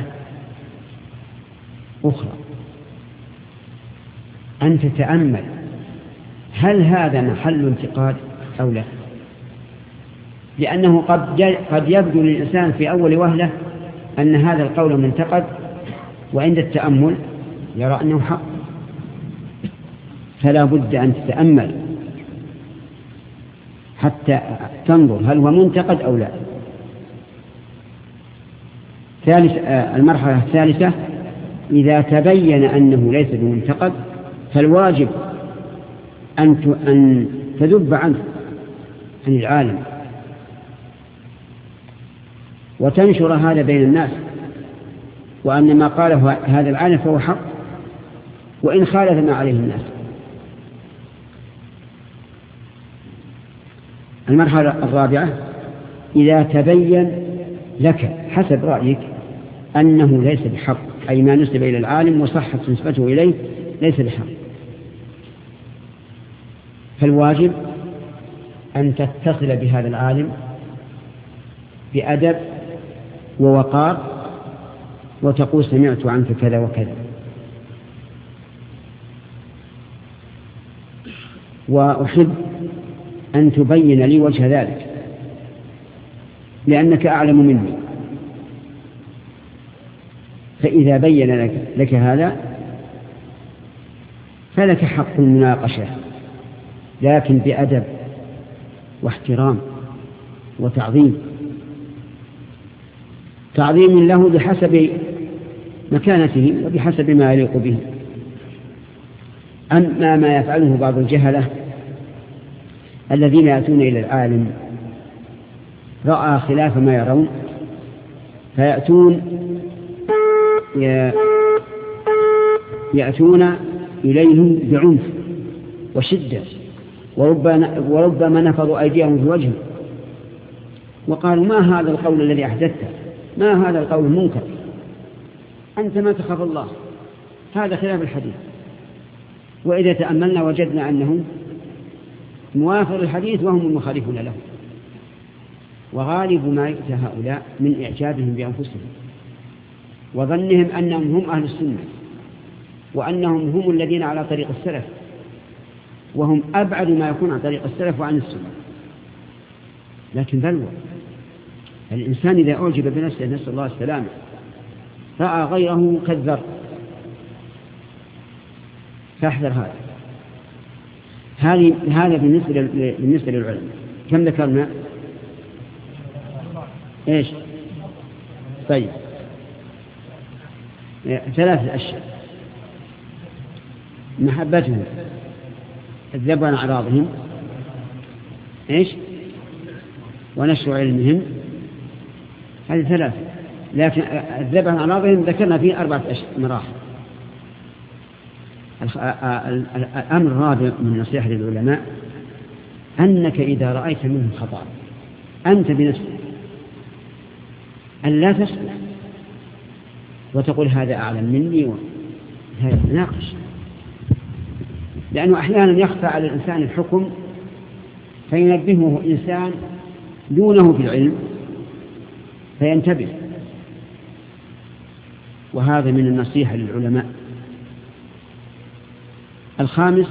أخرى. أن تتأمل هل هذا محل انتقاد أو لا. لأنه قد قد يبدو للإنسان في أول وهلة أن هذا القول منتقد وعند التأمل يرى أنه حق. فلا بد أن تتأمل حتى تنظر هل هو منتقد أو لا. ثالث آه، المرحلة الثالثة إذا تبين أنه ليس بمنتقد فالواجب أن أن تذب عنه عن العالم. وتنشر هذا بين الناس. وأن ما قاله هذا العالم فهو حق. وإن خالف ما عليه الناس. المرحلة الرابعة إذا تبين لك حسب رأيك أنه ليس بحق. أي ما نسب إلى العالم وصحت نسبته إليه ليس بحق. فالواجب أن تتصل بهذا العالم بأدب ووقار وتقول سمعت عنك كذا وكذا. وأحب أن تبين لي وجه ذلك لأنك أعلم مني. فإذا بين لك, لك هذا فلك حق المناقشة لكن بأدب واحترام وتعظيم تعظيم له بحسب مكانته وبحسب ما يليق به. أما ما يفعله بعض الجهلة الذين يأتون إلى العالم رأى خلاف ما يرون فيأتون يأتون إليهم بعنف وشدة وربما نفضوا أيديهم في وجهه. وقالوا ما هذا القول الذي أحدثته؟ ما هذا القول المنكر؟ أنت ما تخاف الله. هذا خلاف الحديث. وإذا تأملنا وجدنا أنه موافر الحديث وهم المخالفون له. وغالب ما يؤتى هؤلاء من إعجابهم بأنفسهم. وظنهم أنهم هم أهل السنة وأنهم هم الذين على طريق السلف وهم أبعد ما يكون عن طريق السلف وعن السنة لكن بلوى الإنسان إذا أعجب بنفسه نسأل الله السلامة رأى غيره كالذر فاحذر هذا هذه هذا بالنسبة بالنسبة للعلماء كم ذكرنا؟ إيش؟ طيب ثلاثة أشياء. محبتهم الذب عن أعراضهم إيش؟ ونشر علمهم. هذه ثلاثة. لكن الذب عن أعراضهم ذكرنا فيه أربعة مراحل. الأمر الرابع من نصيحة للعلماء أنك إذا رأيت منهم خطأ أنت بنفسك أن لا تسكت وتقول هذا أعلم مني هذا تناقش لأنه أحيانا يخفى على الإنسان الحكم فينبهه إنسان دونه في العلم فينتبه. وهذا من النصيحة للعلماء. الخامس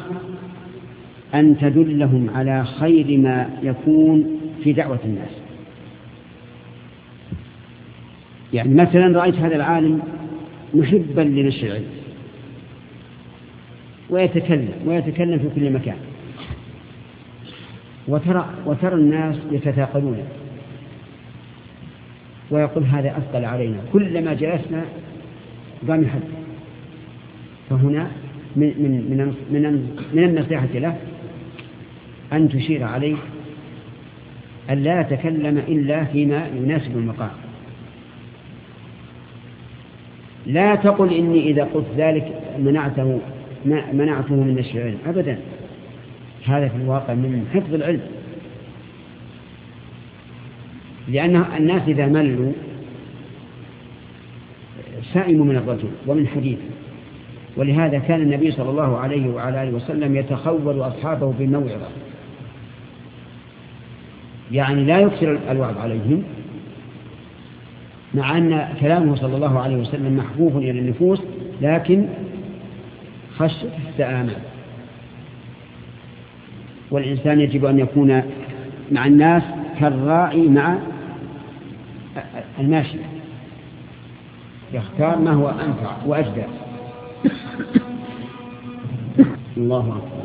أن تدلهم على خير ما يكون في دعوة الناس. يعني مثلا رأيت هذا العالم محبا لنشر العلم ويتكلم ويتكلم في كل مكان. وترى, وترى الناس يتثاقلون. ويقول هذا أثقل علينا. كلما جلسنا قام يحدث فهنا من من من من, النصيحة له أن تشير عليه أن لا يتكلم إلا فيما يناسب المقام. لا تقل إني إذا قلت ذلك منعته منعته من نشر العلم. أبدا. هذا في الواقع من حفظ العلم. لأن الناس إذا ملوا سائموا من الرجل ومن حديثه. ولهذا كان النبي صلى الله عليه وعلى آله وسلم يتخول أصحابه بالموعظة يعني لا يكثر الوعظ عليهم. مع أن كلامه صلى الله عليه وسلم محبوب إلى النفوس لكن خشية التآمل والإنسان يجب أن يكون مع الناس كالراعي مع الماشي. يختار ما هو أنفع وأجدى الله أكبر.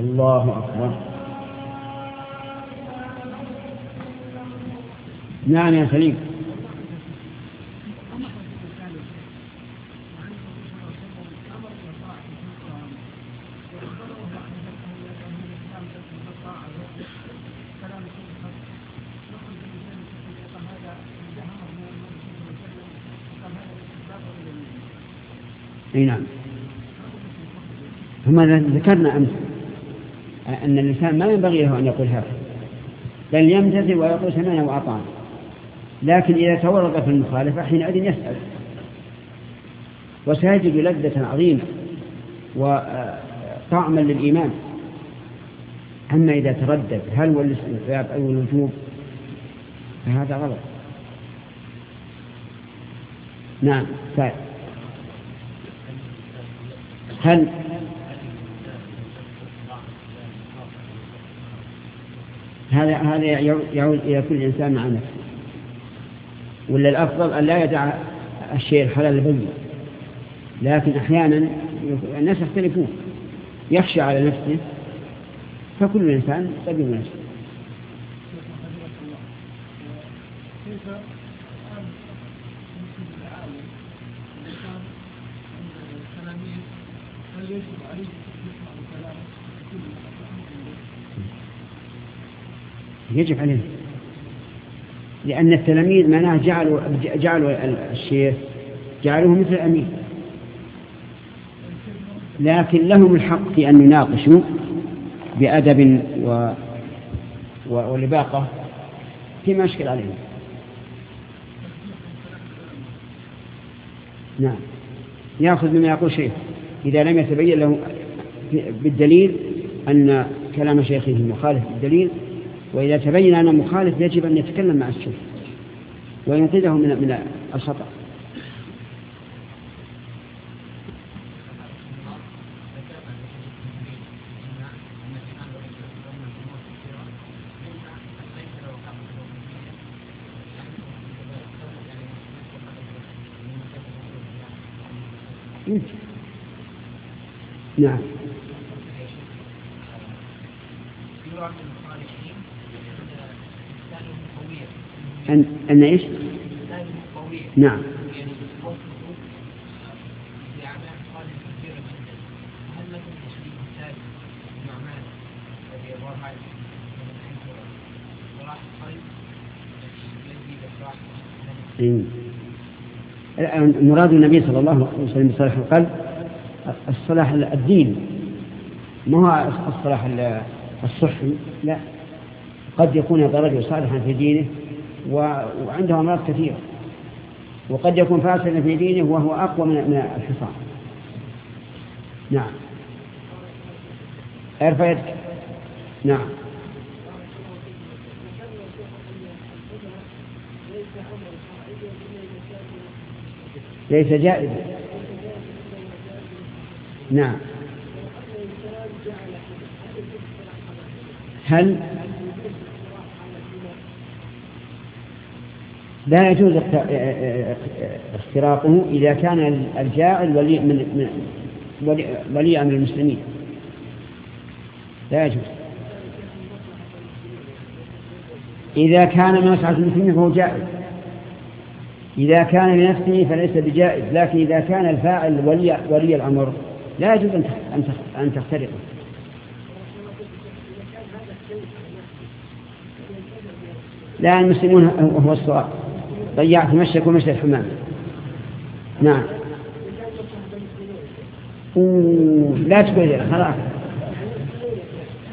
الله أكبر. نعم يا سليم نعم. ذكرنا أمس أن الإنسان ما ينبغي له أن يقول هذا بل يمتثل ويقول سمعنا وأطعنا. لكن إذا تورط في المخالفة حينئذ يسأل. وسيجد لذة عظيمة وطعما للإيمان. أما إذا تردد هل هو أو الوجوب فهذا غلط. نعم طيب. هل هذا هذا يعود إلى كل إنسان مع نفسه. ولا الأفضل أن لا يدع الشيء الحلال البين لكن أحيانا الناس يختلفون. يخشى على نفسه. فكل إنسان طبيب نفسه يجب عليه. لأن التلاميذ معناه جعلوا جعلوا الشيخ جعلوه مثل الأمير. لكن لهم الحق في أن يناقشوا بأدب و... و... ولباقة فيما أشكل عليهم. نعم. يأخذ بما يقول شيخ. إذا لم يتبين له بالدليل أن كلام شيخه مخالف بالدليل وإذا تبين أنه مخالف يجب أن يتكلم مع الشيخ وينقذه من من الخطأ. نعم. أن, أن إيش؟ نعم. مراد النبي صلى الله عليه وسلم بصلاح القلب الصلاح الدين. ما هو الصلاح الصحي؟ لا. قد يكون هذا الرجل صالحا في دينه وعنده أمراض كثيرة. وقد يكون فاسدا في دينه وهو أقوى من الحصان. نعم. أرفع يدك. نعم. ليس جائزا. نعم. هل لا يجوز اختراقه إذا كان الجاعل ولي من ولي أمر المسلمين. لا يجوز. إذا كان من مسعى المسلمين فهو جائز إذا كان لنفسه فليس بجائز لكن إذا كان الفاعل ولي, ولي الأمر لا يجوز أن تخترقه. لا المسلمون هو الصواب. ضيعت مشيك ومشي الحمام نعم. لا تقول خلاص.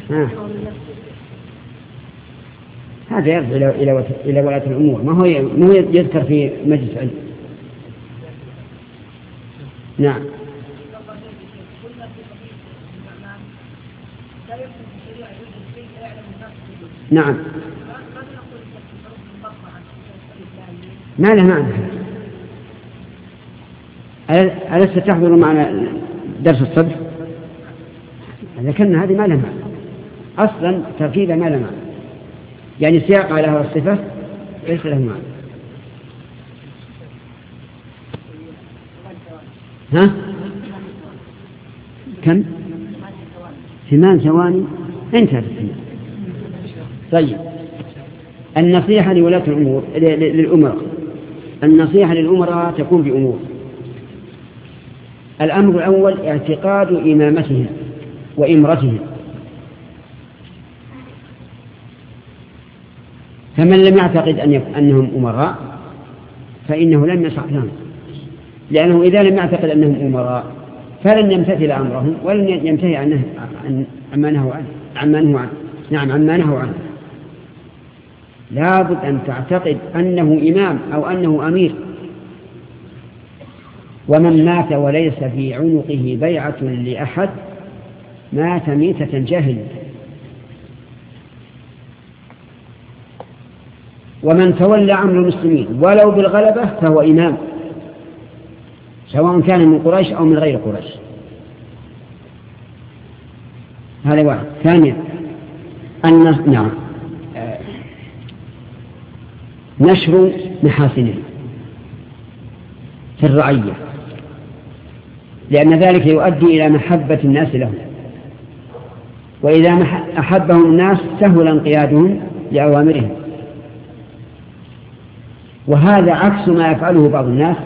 ها. هذا يرجع إلى إلى ولاة الأمور. ما هو ما هو يذكر في مجلس علم نعم. نعم. ما له معنى. ألست تحضر معنا درس الصبح؟ ذكرنا هذه ما لها معنى. أصلا تركيبة ما لها معنى. يعني سياق على هذه الصفة ليس له معنى. ها؟ كم؟ ثمان ثواني. انتهت الثمان. طيب. النصيحة لولاة الأمور للأمراء. النصيحة للأمراء تكون بأمور. الأمر الأول اعتقاد إمامتهم وإمرتهم. فمن لم يعتقد أن أنهم أمراء فإنه لم يصح لهم. لأنه إذا لم يعتقد أنهم أمراء فلن يمتثل أمرهم ولن ينتهي عنه عما نهوا عنه. عما نهوا عنه. نعم عما نهوا عنه. لابد أن تعتقد أنه إمام أو أنه أمير. ومن مات وليس في عنقه بيعة لأحد مات ميتة جاهل ومن تولى أمر المسلمين ولو بالغلبة فهو إمام سواء كان من قريش أو من غير قريش. هذا واحد. ثانيا. أن نعم. نشر محاسنه في الرعية لأن ذلك يؤدي إلى محبة الناس له وإذا أحبهم الناس سهل انقيادهم لأوامرهم. وهذا عكس ما يفعله بعض الناس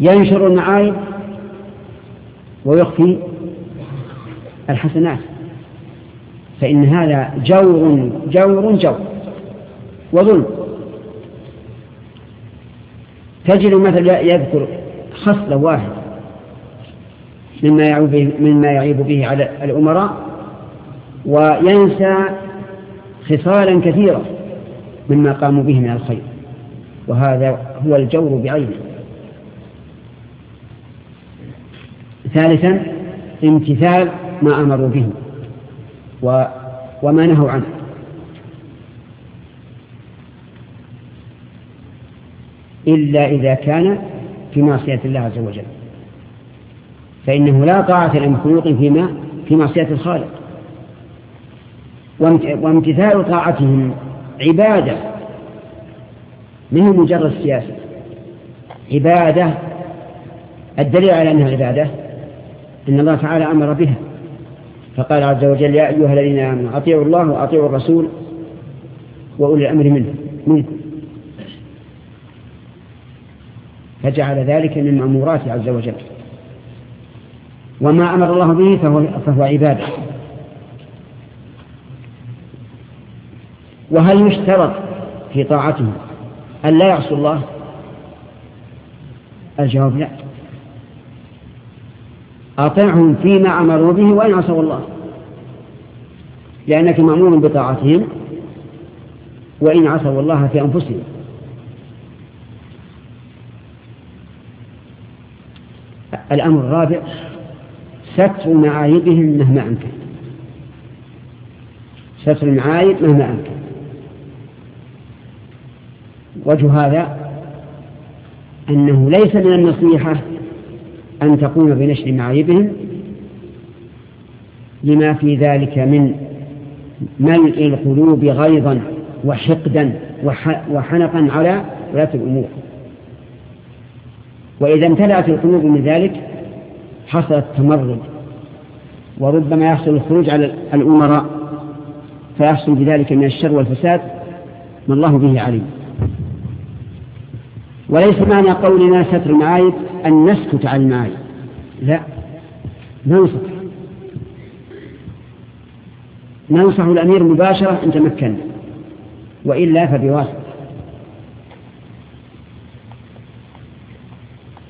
ينشر المعايب ويخفي الحسنات. فإن هذا جور جور جور وظلم. تجد مثلا يذكر خصلة واحدة مما يعيب به, مما يعيب به على الأمراء وينسى خصالا كثيرة مما قاموا به من الخير وهذا هو الجور بعينه. ثالثا امتثال ما أمروا به وما نهوا عنه. إلا إذا كان في معصية الله عز وجل. فإنه لا طاعة لمخلوق فيما في معصية الخالق. وامتثال طاعتهم عبادة من مجرد سياسة؟ عبادة الدليل على أنها عبادة إن الله تعالى أمر بها. فقال عز وجل يا أيها الذين آمنوا أطيعوا الله وأطيعوا الرسول وأولي الأمر منه منكم. فجعل ذلك من مأموراته عز وجل. وما أمر الله به فهو, فهو عبادة. وهل يشترط في طاعته أن لا يعصوا الله؟ الجواب لا. أطعهم فيما أمروا به وإن عصوا الله. لأنك مأمور بطاعتهم وإن عصوا الله في أنفسهم. الأمر الرابع ستر معايبهم مهما أمكن. ستر المعايب مهما أمكن. وجه هذا أنه ليس من النصيحة أن تقوم بنشر معايبهم لما في ذلك من ملء القلوب غيظا وحقدا وحنقا على ولاة الأمور. وإذا امتلأت القلوب من ذلك حصل التمرد وربما يحصل الخروج على الأمراء فيحصل بذلك من الشر والفساد ما الله به عليم. وليس معنى قولنا ستر المعايب أن نسكت عن المعايب. لا ننصح. ننصح الأمير مباشرة إن تمكن وإلا فبواسطة.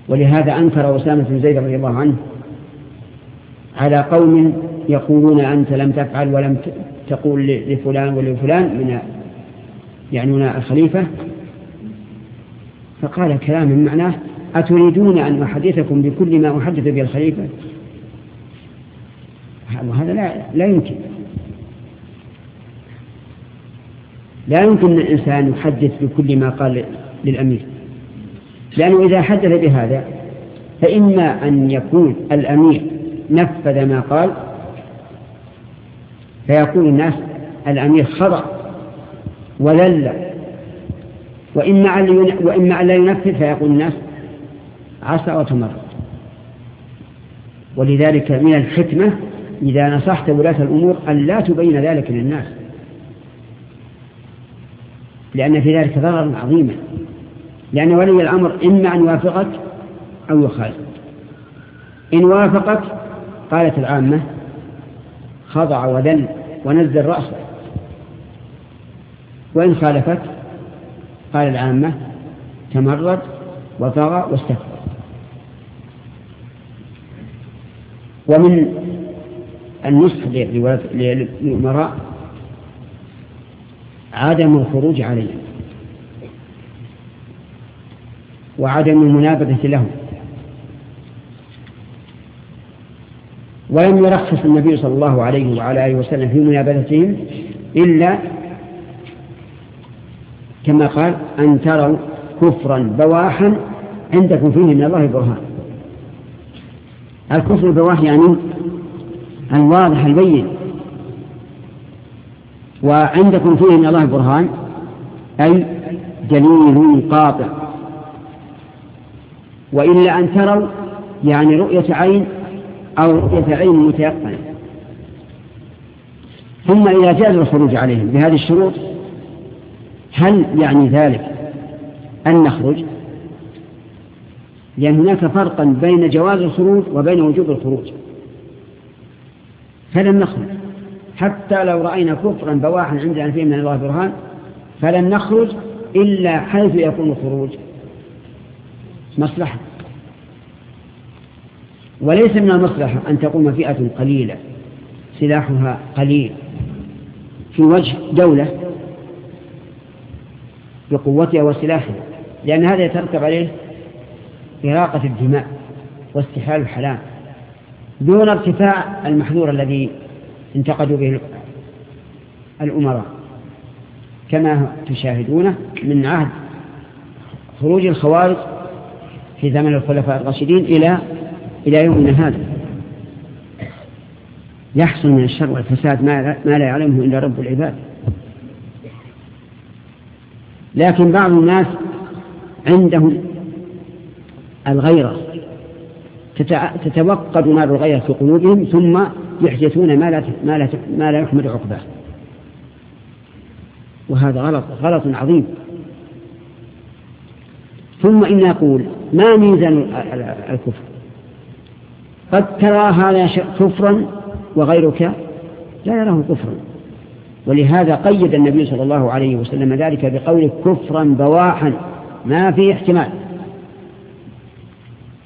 ولهذا أنكر أسامة بن زيد رضي الله عنه على قوم يقولون أنت لم تفعل ولم تقول لفلان ولفلان من يعنون الخليفة. فقال كلاما معناه أتريدون أن أحدثكم بكل ما أحدث به الخليفة؟ وهذا لا, لا يمكن. لا يمكن الإنسان يحدث بكل ما قال للأمير. لأنه إذا حدث بهذا فإما أن يكون الأمير نفذ ما قال فيقول الناس الأمير خضع وذل. وإما أن لا ينفذ فيقول الناس عصى وتمرد. ولذلك من الحكمة إذا نصحت ولاة الأمور أن لا تبين ذلك للناس. لأن في ذلك ضررا عظيما. لأن ولي الأمر إما أن يوافقك أو يخالف إن وافقك قالت العامة خضع وذل ونزل رأسه. وإن خالفك قال العامة تمرد وطغى واستكبر. ومن النصح للأمراء عدم الخروج عليهم. وعدم المنابذة لهم ولم يرخص النبي صلى الله عليه وعلى آله وسلم في منابذتهم إلا كما قال أن تروا كفرا بواحا عندكم فيه من الله برهان. الكفر البواح يعني الواضح البين. وعندكم فيه من الله برهان أي دليل قاطع. وإلا أن تروا يعني رؤية عين أو رؤية عين متيقنة. ثم إذا جاز الخروج عليهم بهذه الشروط هل يعني ذلك أن نخرج؟ لأن هناك فرقا بين جواز الخروج وبين وجوب الخروج. فلن نخرج. حتى لو رأينا كفرا بواحا عندنا فيه من الله برهان فلن نخرج إلا حيث يكون الخروج. مصلحة. وليس من المصلحة أن تقوم فئة قليلة سلاحها قليل. في وجه دولة بقوتها وسلاحها لأن هذا يترتب عليه إراقة الدماء واستحال الحلال دون ارتفاع المحذور الذي انتقدوا به الأمراء. كما تشاهدونه من عهد خروج الخوارج في زمن الخلفاء الراشدين إلى إلى يومنا هذا. يحصل من الشر والفساد ما لا يعلمه إلا رب العباد. لكن بعض الناس عندهم الغيرة. تتوقد نار الغيرة في قلوبهم ثم يحدثون ما لا ما لا ما لا يحمد عقباه. وهذا غلط غلط عظيم. ثم إن يقول ما ميزان الكفر؟ قد ترى هذا كفرا وغيرك لا يراه كفرا. ولهذا قيد النبي صلى الله عليه وسلم ذلك بقوله كفرا بواحا ما في احتمال.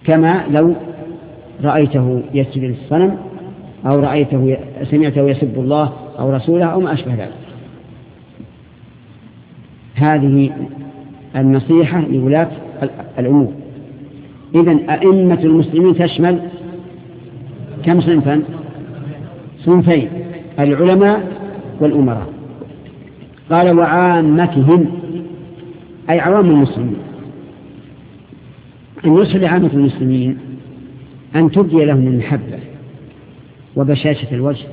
كما لو رأيته يسجد للصنم أو رأيته سمعته يسب الله أو رسوله أو ما أشبه ذلك. هذه النصيحة لولاة الأمور إذا أئمة المسلمين تشمل كم صنفا؟ صنفين العلماء والأمراء. قال وعامتهم أي عوام المسلمين. أن يصل لعامة المسلمين أن تبدي لهم المحبة وبشاشة الوجه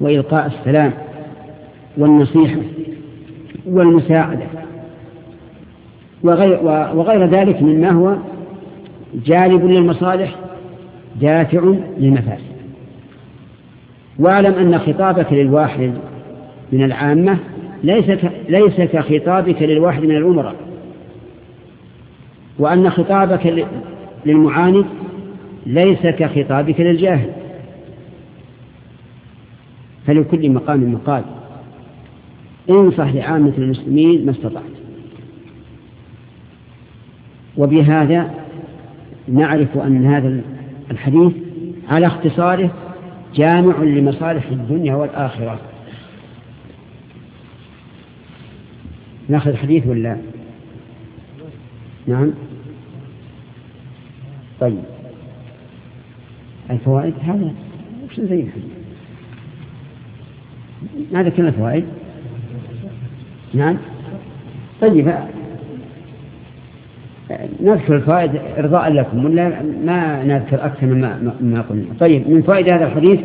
وإلقاء السلام والنصيحة والمساعدة. وغير, وغير ذلك مما هو جالب للمصالح دافع للمفاسد. واعلم أن خطابك للواحد من العامة ليس ليس كخطابك للواحد من الأمراء. وأن خطابك للمعاند ليس كخطابك للجاهل. فلكل مقام مقال. انصح لعامة المسلمين ما استطعت. وبهذا نعرف أن هذا الحديث على اختصاره جامع لمصالح الدنيا والآخرة. ناخذ حديث ولا؟ نعم. طيب. الفوائد هذا وش زي الحديث ما ذكرنا الفوائد؟ نعم. طيب. نذكر الفوائد إرضاء لكم ولا ما نذكر أكثر مما ما قلنا. طيب من فوائد هذا الحديث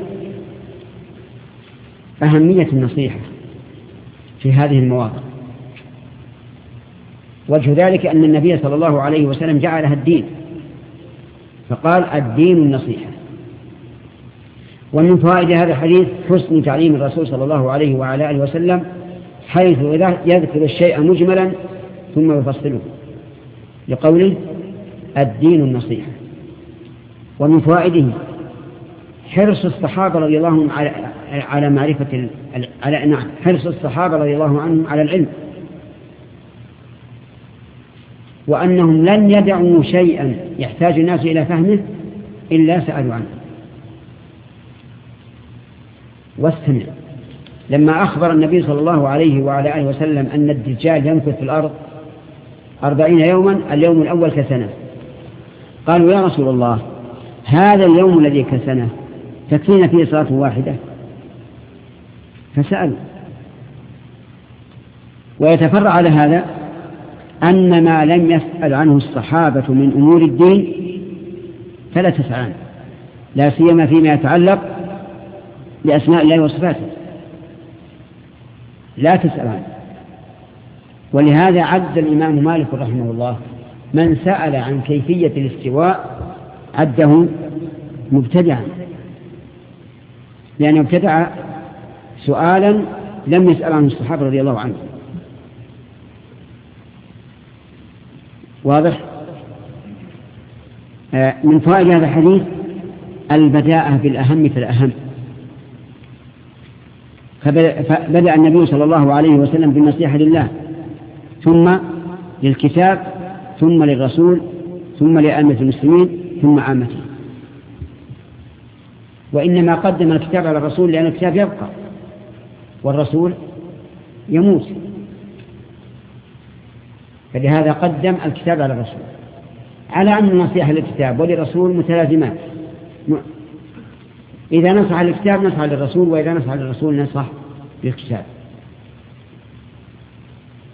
أهمية النصيحة في هذه المواقع وجه ذلك أن النبي صلى الله عليه وسلم جعلها الدين فقال الدين النصيحة. ومن فوائد هذا الحديث حسن تعليم الرسول صلى الله عليه وعلى آله وسلم حيث يذكر الشيء مجملا ثم يفصله. لقوله الدين النصيحة ومن فوائده حرص الصحابة رضي الله عنهم على معرفة على نعم حرص الصحابة رضي الله عنهم على العلم. وأنهم لن يدعوا شيئا يحتاج الناس إلى فهمه إلا سألوا عنه. واستمع. لما أخبر النبي صلى الله عليه وعلى آله وسلم أن الدجال يمكث في الأرض أربعين يوما اليوم الأول كسنة. قالوا يا رسول الله هذا اليوم الذي كسنة تكفينا فيه صلاة واحدة؟ فسألوا. ويتفرع على هذا أن ما لم يسأل عنه الصحابة من أمور الدين فلا عنه لا سيما فيما يتعلق بأسماء الله وصفاته. لا تسأل عنه ولهذا عد الإمام مالك رحمه الله من سأل عن كيفية الاستواء عده مبتدعا. لأنه ابتدع سؤالا لم يسأل عنه الصحابة رضي الله عنهم. واضح؟ آه، من فوائد هذا الحديث البداءة بالأهم فالأهم فبدأ النبي صلى الله عليه وسلم بالنصيحة لله. ثم للكتاب ثم للرسول ثم لأئمة المسلمين ثم عامته. وإنما قدم الكتاب على الرسول لأن الكتاب يبقى والرسول يموت. فلهذا قدم الكتاب على الرسول. على أن النصيحة للكتاب وللرسول متلازمات. إذا نصح للكتاب نصح للرسول وإذا نصح للرسول نصح للكتاب.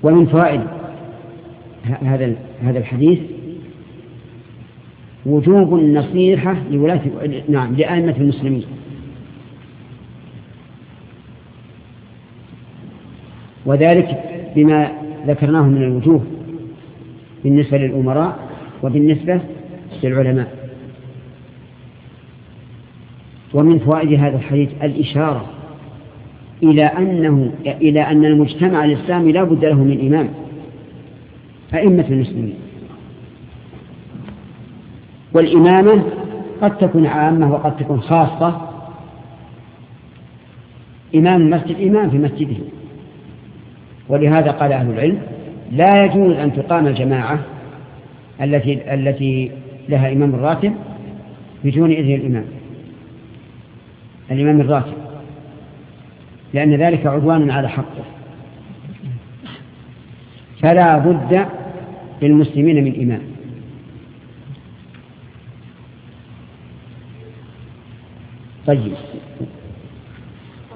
ومن فوائد هذا هذا الحديث وجوب النصيحة لولاة نعم لأئمة المسلمين. وذلك بما ذكرناه من الوجوه بالنسبة للأمراء وبالنسبة للعلماء. ومن فوائد هذا الحديث الإشارة إلى أنه إلى أن المجتمع الإسلامي لا بد له من إمام. أئمة المسلمين. والإمامة قد تكون عامة وقد تكون خاصة. إمام المسجد إمام في مسجده. ولهذا قال أهل العلم لا يجوز أن تقام الجماعة التي التي لها إمام الراتب بدون إذن الإمام. الإمام الراتب. لأن ذلك عدوان على حقه. فلا بد للمسلمين من إمام طيب.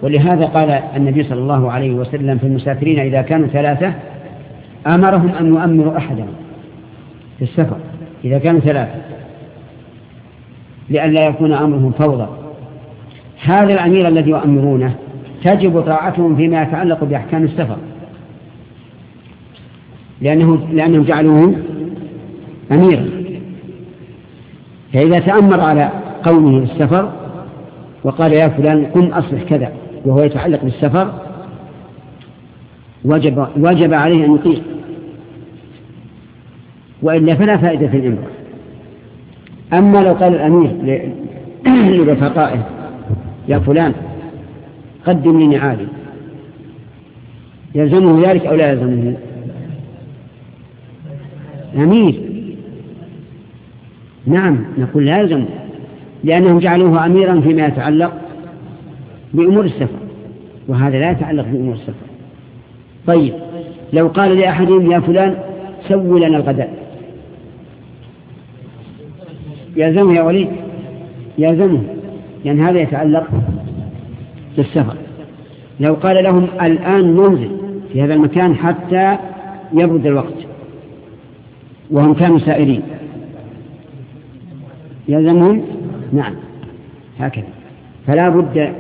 ولهذا قال النبي صلى الله عليه وسلم في المسافرين إذا كانوا ثلاثة أمرهم أن يؤمروا أحدا في السفر إذا كانوا ثلاثة لئلا يكون أمرهم فوضى. هذا الأمير الذي يؤمرونه تجب طاعتهم فيما يتعلق بأحكام السفر. لأنه لأنهم جعلوه أميرا. فإذا تأمر على قومه السفر وقال يا فلان قم أصلح كذا وهو يتعلق بالسفر وجب, وجب عليه أن يطيع. وإلا فلا فائدة في الإمرة أما لو قال الأمير لرفقائه يا فلان قدم لي نعالي يلزمه ذلك أو لا يلزمه؟ أمير. نعم نقول لا يلزمه لأنهم جعلوه أميرا فيما يتعلق بأمور السفر وهذا لا يتعلق بأمور السفر. طيب لو قال لأحدهم يا فلان سوي لنا الغداء. يلزمه يا وليد؟ يلزمه لأن هذا يتعلق بالسفر لو قال لهم الآن ننزل في هذا المكان حتى يبرد الوقت. وهم كانوا سائرين. يلزمهم؟ نعم. هكذا. فلا بد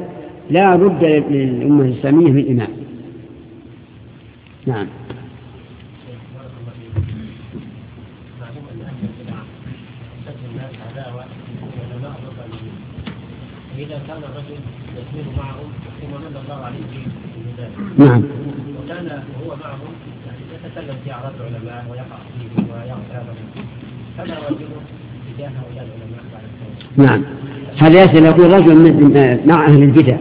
لا بد للأمة الإسلامية من إمام نعم. إذا كان الرجل يسير معهم ثم من الله عليه نعم. وكان وهو معهم يعني يتكلم في أعراض العلماء ويقع فيه ويغفر فما واجبه تجاه هؤلاء العلماء بعد نعم. هذا يسأل يقول رجل مع أهل البدع.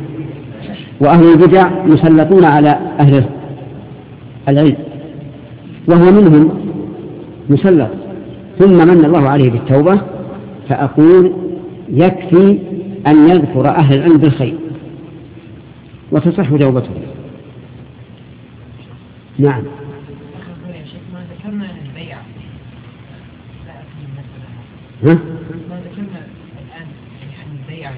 وأهل البدع مسلطون على أهل العلم. وهو منهم مسلط. ثم من الله عليه بالتوبة فأقول يكفي أن يذكر أهل العلم بالخير. وتصح توبته نعم. ها؟ ما ذكرنا الآن يعني عن البيع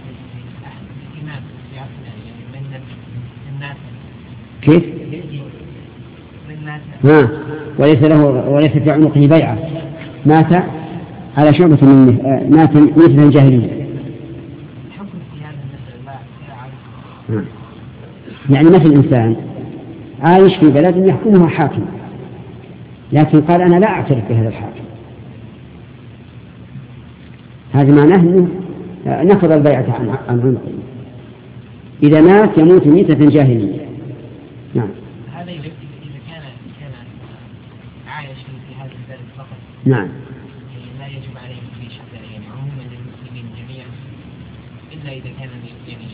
الإمام في عصرنا يعني من الناس كيف؟ ها؟ وليس له وليس في عنقه بيعة. مات على شعبة من مات مثل الجاهلية. يعني مثل إنسان عايش في بلد يحكمها حاكم لكن قال أنا لا أعترف بهذا الحاكم. هذا معناه أنه نفض البيعة عن عنقه إذا مات يموت ميتة جاهلية. نعم. هذا إذا كان كان عايش في هذا البلد فقط. نعم يعني لا يجب عليه في شيء يعني عموما للمسلمين جميعا إلا إذا كان يعني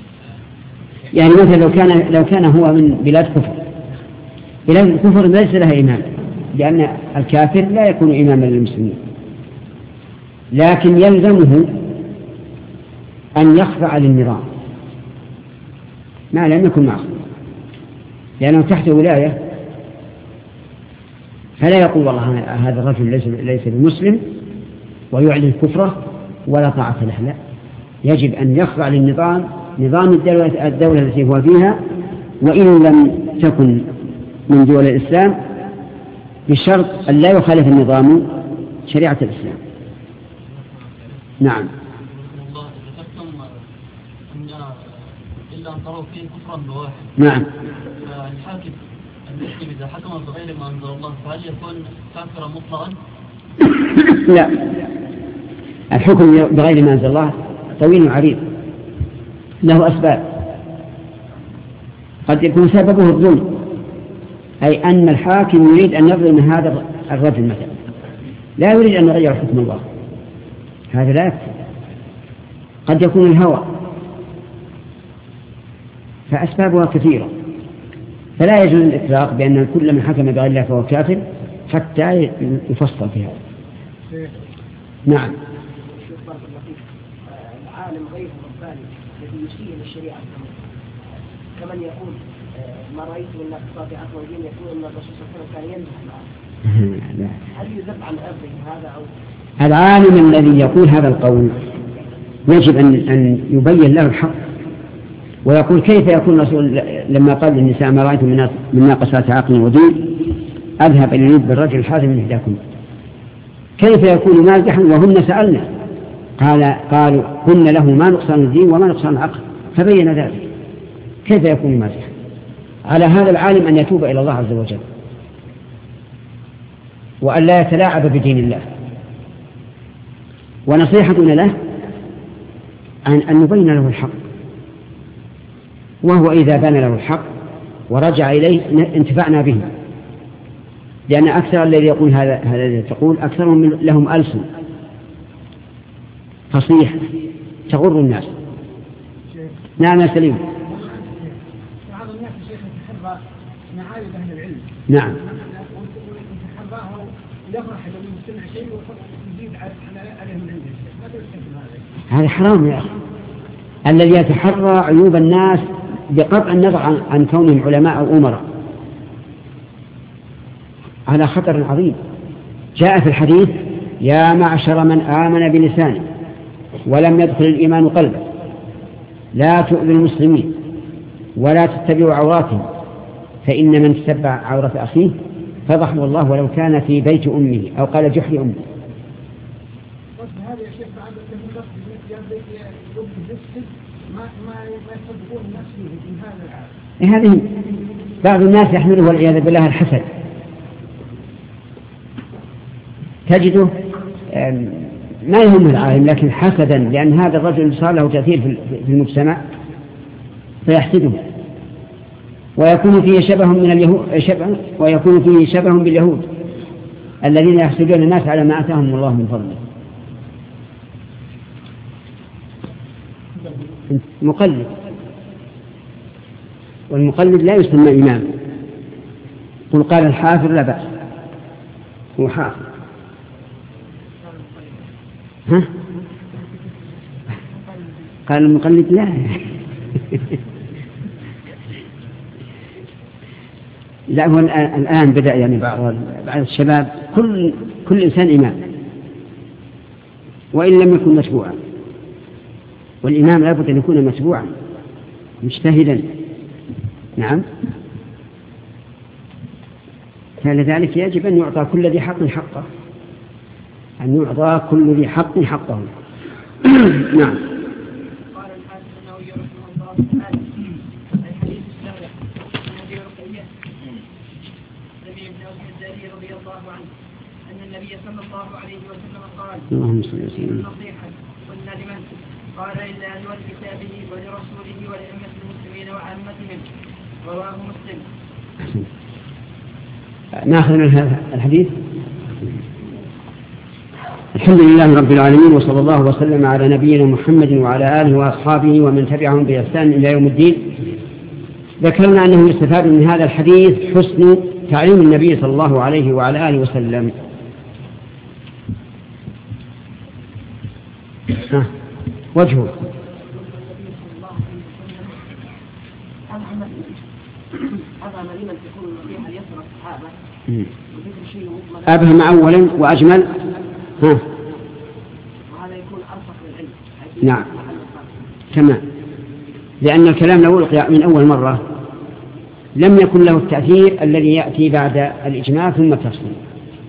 يعني مثلا لو كان لو كان هو من بلاد كفر. بلاد الكفر ليس لها إمام لأن الكافر لا يكون إماما للمسلمين. لكن يلزمه أن يخضع للنظام ما لم يكن معه. لأنه تحت ولاية. فلا يقول والله هذا الرجل ليس, ليس بمسلم ويعلن كفره ولا طاعة له لا. يجب أن يخضع للنظام نظام الدولة, التي هو فيها وإن لم تكن من دول الإسلام بشرط أن لا يخالف النظام شريعة الإسلام. نعم. نعم. الحاكم المسلم إذا حكم بغير ما أنزل الله فهل يكون كافرا مطلقا؟ لا. الحكم بغير ما أنزل الله طويل وعريض. له أسباب. قد يكون سببه الظلم أي أن الحاكم يريد أن يظلم هذا الرجل مثلا. لا يريد أن يغير حكم الله. هذا لا يكفي. قد يكون الهوى. فأسبابها كثيرة. فلا يجوز الإطلاق بأن كل من حكم بغير الله فهو كافر حتى يفصل في هذا. نعم العالم غير الرباني الذي يسيء الشريعة. كمن يقول ما رأيت من ناقصات عقل ودين يقول أن الرسول صلى الله عليه وسلم كان معه هل يذب عن أرضه هذا أو؟ العالم الذي يقول هذا القول يجب أن أن يبين له الحق. ويقول كيف يكون الرسول لما قال للنساء ما رأيت من ناقصات عقل ودين أذهب إلى اليد بالرجل الحازم من إحداكم. كيف يكون مازحا وهن سألنا. قال قالوا كن له ما نقصان الدين وما نقصان العقل. فبين ذلك. كيف يكون مازحا على هذا العالم أن يتوب إلى الله عز وجل. وأن لا يتلاعب بدين الله. ونصيحتنا له أن, نبين له الحق. وهو إذا بان له الحق ورجع إليه انتفعنا به. لأن أكثر الذي يقول هذا هذا الذي تقول أكثرهم لهم ألسن. فصيح تغر الناس. نعم يا سليم. أهل العلم نعم. شيء ويزيد عليه من عنده هذا حرام يا أخي. الذي يتحرى عيوب الناس بقطع النظر عن, عن كونهم علماء أو أمراء. على خطر عظيم. جاء في الحديث يا معشر من آمن بلسانه ولم يدخل الإيمان قلبه. لا تؤذوا المسلمين ولا تتبعوا عوراتهم فإن من تتبع عورة أخيه فضحه الله ولو كان في بيت أمه أو قال جحر أمه. هذه بعض الناس يحمله والعياذ بالله الحسد. تجده ما يهم العالم لكن حسدا لأن هذا الرجل صار له تأثير في المجتمع فيحسده. ويكون فيه شبه من اليهود شبه ويكون فيه شبه باليهود الذين يحسدون الناس على ما آتاهم الله من فضله. مقلد. والمقلد لا يسمى إمام. قل قال الحافر لا بأس. هو حافر ها؟ قال المقلد لا. لا هو الآن بدأ يعني بعض بعض الشباب كل كل إنسان إمام. وإن لم يكن متبوعا والإمام لابد أن يكون متبوعا مجتهدا. نعم. فلذلك يجب أن يعطى كل ذي حق حقه. أن يعطى كل ذي حق حقه نعم النبي صلى الله عليه وسلم قال اللهم صل وسلم النصيحه قلنا لمن قال ولكتابه ولرسوله ولأئمة المسلمين وعامتهم رواه مسلم ناخذ من هذا الحديث الحمد لله رب العالمين وصلى الله وسلم على نبينا محمد وعلى آله وأصحابه ومن تبعهم بإحسان إلى يوم الدين. ذكرنا أنه يستفاد من هذا الحديث حسن تعليم النبي صلى الله عليه وعلى آله وسلم. وجهه. أبهم أولا وأجمل. ها؟ وهذا يكون أرفق للعلم نعم. تمام. لأن الكلام لو ألقي من أول مرة لم يكن له التأثير الذي يأتي بعد الإجماع ثم التفصيل.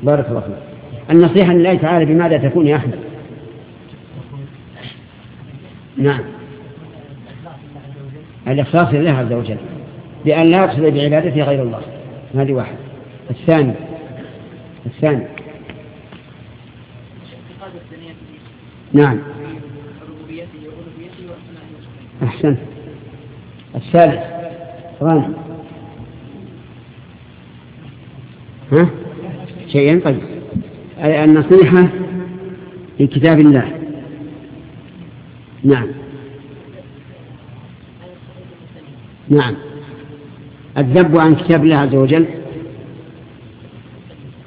بارك الله فيك. النصيحة لله تعالى بماذا تكون يا أحمد؟ نعم. الإخلاص لله عز وجل بأن لا يقصد بعبادته غير الله. هذه واحد الثاني الثاني نعم. أحسن الثالث. ران ها؟ شيئين طيب. النصيحة في كتاب الله. نعم. نعم. الذب عن كتاب الله عز وجل.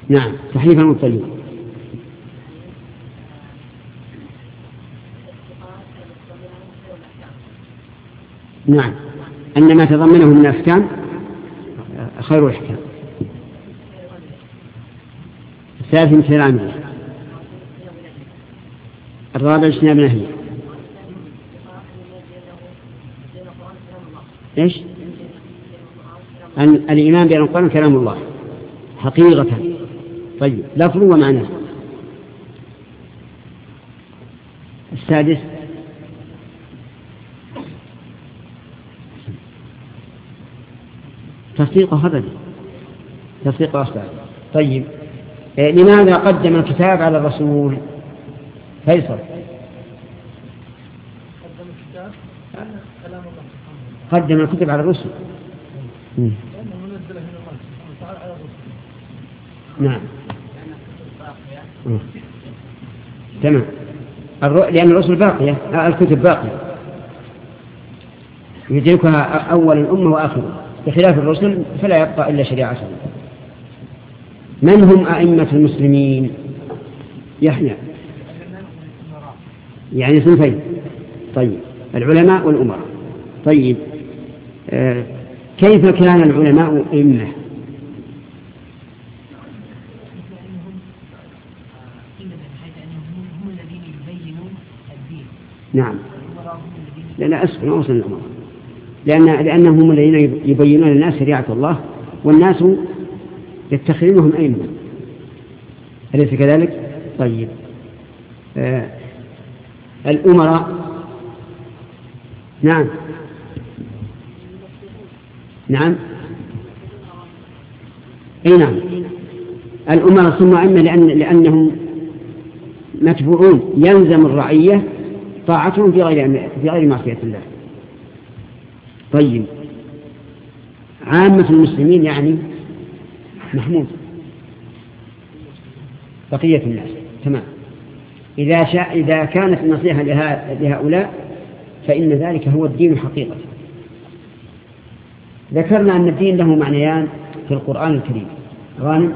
نعم. تحريف المبتلين. نعم. أن ما تضمنه من الأحكام خير الأحكام الثالث مثل العمل الرابع اجتناب نهي إيش؟ أن الإيمان بأن القرآن كلام الله. حقيقة. طيب. لفظ ومعنى السادس تصديق أبدا تصديق أصلا. طيب. إيه، لماذا قدم الكتاب على الرسول؟ فيصل. قدم الكتب على الرسل. نعم. تمام. لأن الرسل باقية. الكتب باقية. يدركها أول الأمة وآخرها. بخلاف الرسل فلا يبقى إلا شريعته من هم أئمة المسلمين؟ يحيى. يعني صنفين. طيب. العلماء والأمراء. طيب. آه كيف كان العلماء أئمة؟ نعم. لا لا أسف ما وصل الأمر لأن لأنهم هم الذين يبينون للناس شريعة الله والناس يتخذونهم أئمة. أليس كذلك؟ طيب. آه الأمراء. نعم. نعم. أي نعم. الأمراء ثم أئمة لأن لأنهم متبوعون. يلزم الرعية طاعتهم في غير في غير معصية الله. طيب. عامة المسلمين يعني محمود. بقية الناس. تمام. إذا شاء إذا كانت النصيحة لهؤلاء فإن ذلك هو الدين حقيقة. ذكرنا أن الدين له معنيان في القرآن الكريم. غانم؟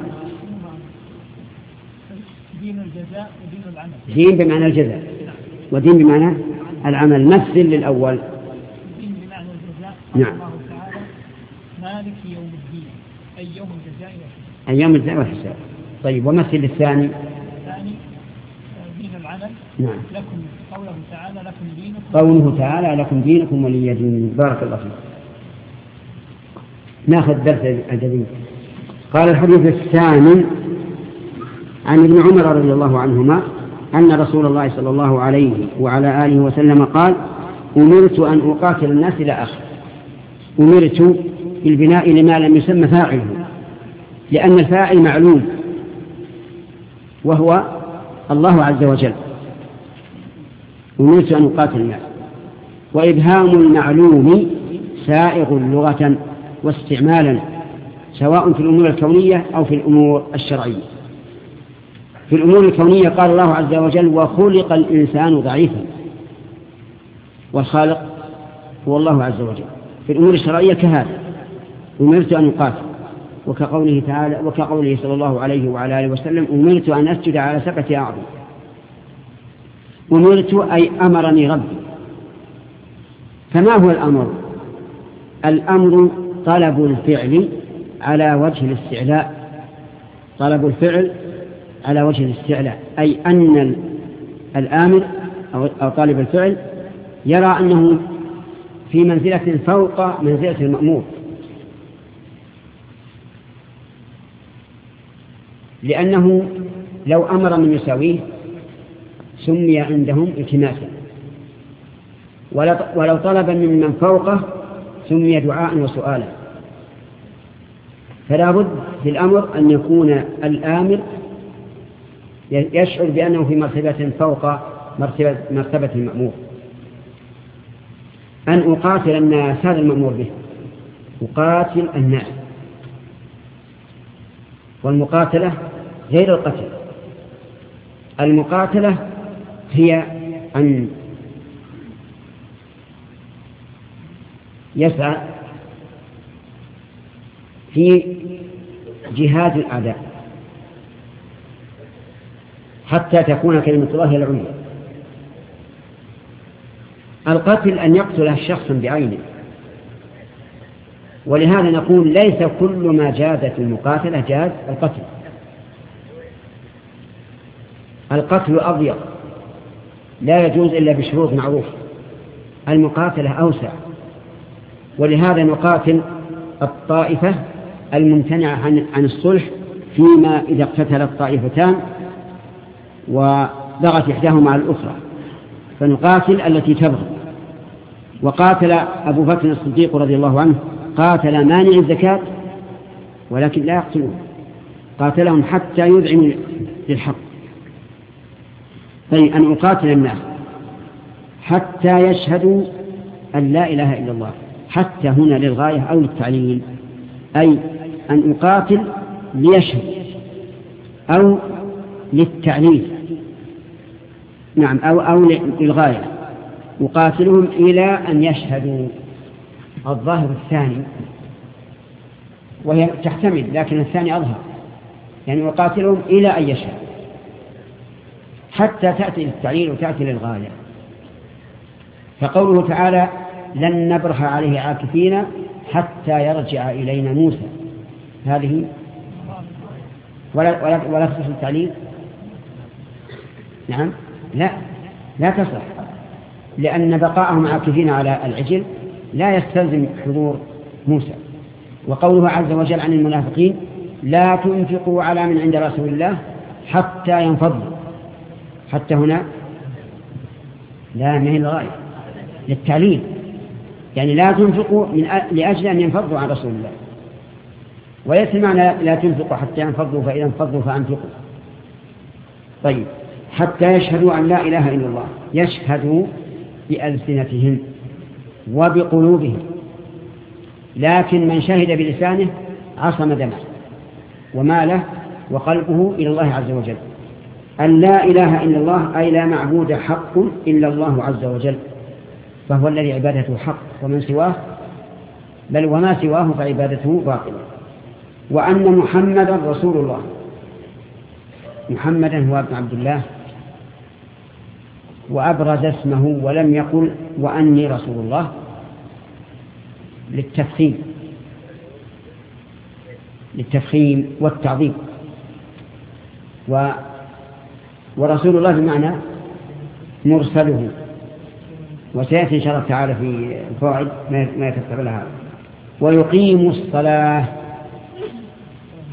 دين الجزاء ودين العمل. دين بمعنى الجزاء. ودين بمعنى العمل. مثل للأول. نعم. الله تعالى مالك يوم الدين. أي يوم الجزاء والحساب. أي يوم الجزاء والحساب. طيب ومثل للثاني الثاني؟ دين العمل. نعم. لكم قوله تعالى لكم دينكم. قوله تعالى لكم دينكم ولي دين بارك الله فيك. ناخذ درس الجديد قال الحديث الثامن عن ابن عمر رضي الله عنهما أن رسول الله صلى الله عليه وعلى آله وسلم قال أمرت أن أقاتل الناس إلى آخر أمرت بالبناء لما لم يسمى فاعله لأن الفاعل معلوم وهو الله عز وجل. أمرت أن أقاتل الناس. وإبهام المعلوم سائغ لغة واستعمالا سواء في الأمور الكونية أو في الأمور الشرعية. في الأمور الكونية قال الله عز وجل وخلق الإنسان ضعيفا والخالق هو الله عز وجل. في الأمور الشرعية كهذا أمرت أن أقاتل. وكقوله تعالى وكقوله صلى الله عليه وعلى آله وسلم أمرت أن أسجد على سبعة أعظم. أمرت أي أمرني ربي. فما هو الأمر؟ الأمر طلب الفعل على وجه الاستعلاء. طلب الفعل على وجه الاستعلاء أي أن الآمر أو طالب الفعل يرى أنه في منزلة فوق منزلة المأمور. لأنه لو أمر من يساويه سمي عندهم التماسا ولو طلب من فوقه سمي دعاء وسؤالا. فلا بد في الأمر أن يكون الآمر يشعر بأنه في مرتبة فوق مرتبة, مرتبة المأمور. أن أقاتل الناس هذا المأمور به. أقاتل الناس. والمقاتلة غير القتل. المقاتلة هي أن يسعى في جهاد الأعداء حتى تكون كلمة الله هي العليا القتل أن يقتل شخصا بعينه. ولهذا نقول ليس كل ما جازت المقاتلة جاز القتل. القتل أضيق لا يجوز إلا بشروط معروفة. المقاتلة أوسع. ولهذا نقاتل الطائفة الممتنعة عن, عن الصلح فيما إذا اقتتلت طائفتان وبغت إحداهما على الأخرى. فنقاتل التي تبغي. وقاتل أبو بكر الصديق رضي الله عنه قاتل مانع الزكاة ولكن لا يقتلون قاتلهم حتى يذعنوا للحق أي أن أقاتل الناس حتى يشهدوا أن لا إله إلا الله حتى هنا للغاية أو للتعليل أي أن أقاتل ليشهد أو للتعليل نعم أو, أو للغاية. أقاتلهم إلى أن يشهدوا. الظاهر الثاني وهي تحتمل لكن الثاني أظهر. يعني أقاتلهم إلى أن يشهدوا حتى تأتي للتعليل وتأتي للغاية. فقوله تعالى لن نبرح عليه عاكفين حتى يرجع إلينا موسى. هذه ولا, ولا, ولا تصح التعليل؟ نعم. لا. لا تصح. لأن بقاءهم عاكفين على العجل لا يستلزم حضور موسى. وقوله عز وجل عن المنافقين لا تنفقوا على من عند رسول الله حتى ينفضوا. حتى هنا لا ما هي الغاية؟ للتعليل. يعني لا تنفقوا من لأجل أن ينفضوا عن رسول الله. وليس المعنى لا تنفقوا حتى ينفضوا فإذا انفضوا فأنفقوا. طيب حتى يشهدوا أن لا إله إلا الله. يشهدوا بألسنتهم وبقلوبهم. لكن من شهد بلسانه عصم دمه وماله وقلبه إلى الله عز وجل. أن لا إله إلا الله أي لا معبود حق إلا الله عز وجل. فهو الذي عبادته حق ومن سواه بل وما سواه فعبادته باطلة. وأن محمدا رسول الله. محمدا هو ابن عبد الله. وأبرز اسمه ولم يقل وأني رسول الله للتفخيم للتفخيم والتعظيم. و ورسول الله بمعنى مرسله. وسيأتي إن شاء الله تعالى في الفوائد ما يتفق لها. ويقيم الصلاة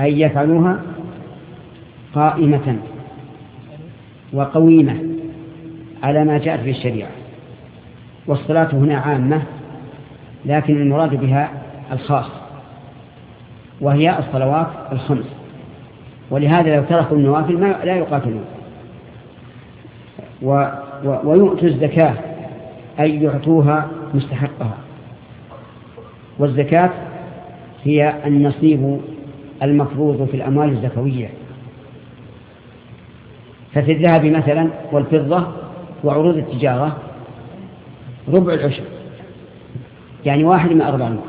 أي يفعلوها قائمة وقويمة. على ما جاءت في الشريعة. والصلاة هنا عامة لكن المراد بها الخاص وهي الصلوات الخمس. ولهذا لو تركوا النوافل لا يقاتلون. ويؤتوا الزكاة أي يعطوها مستحقها. والزكاة هي النصيب المفروض في الأموال الزكوية. ففي الذهب مثلا والفضة وعروض التجارة ربع العشر. يعني واحد من أربعين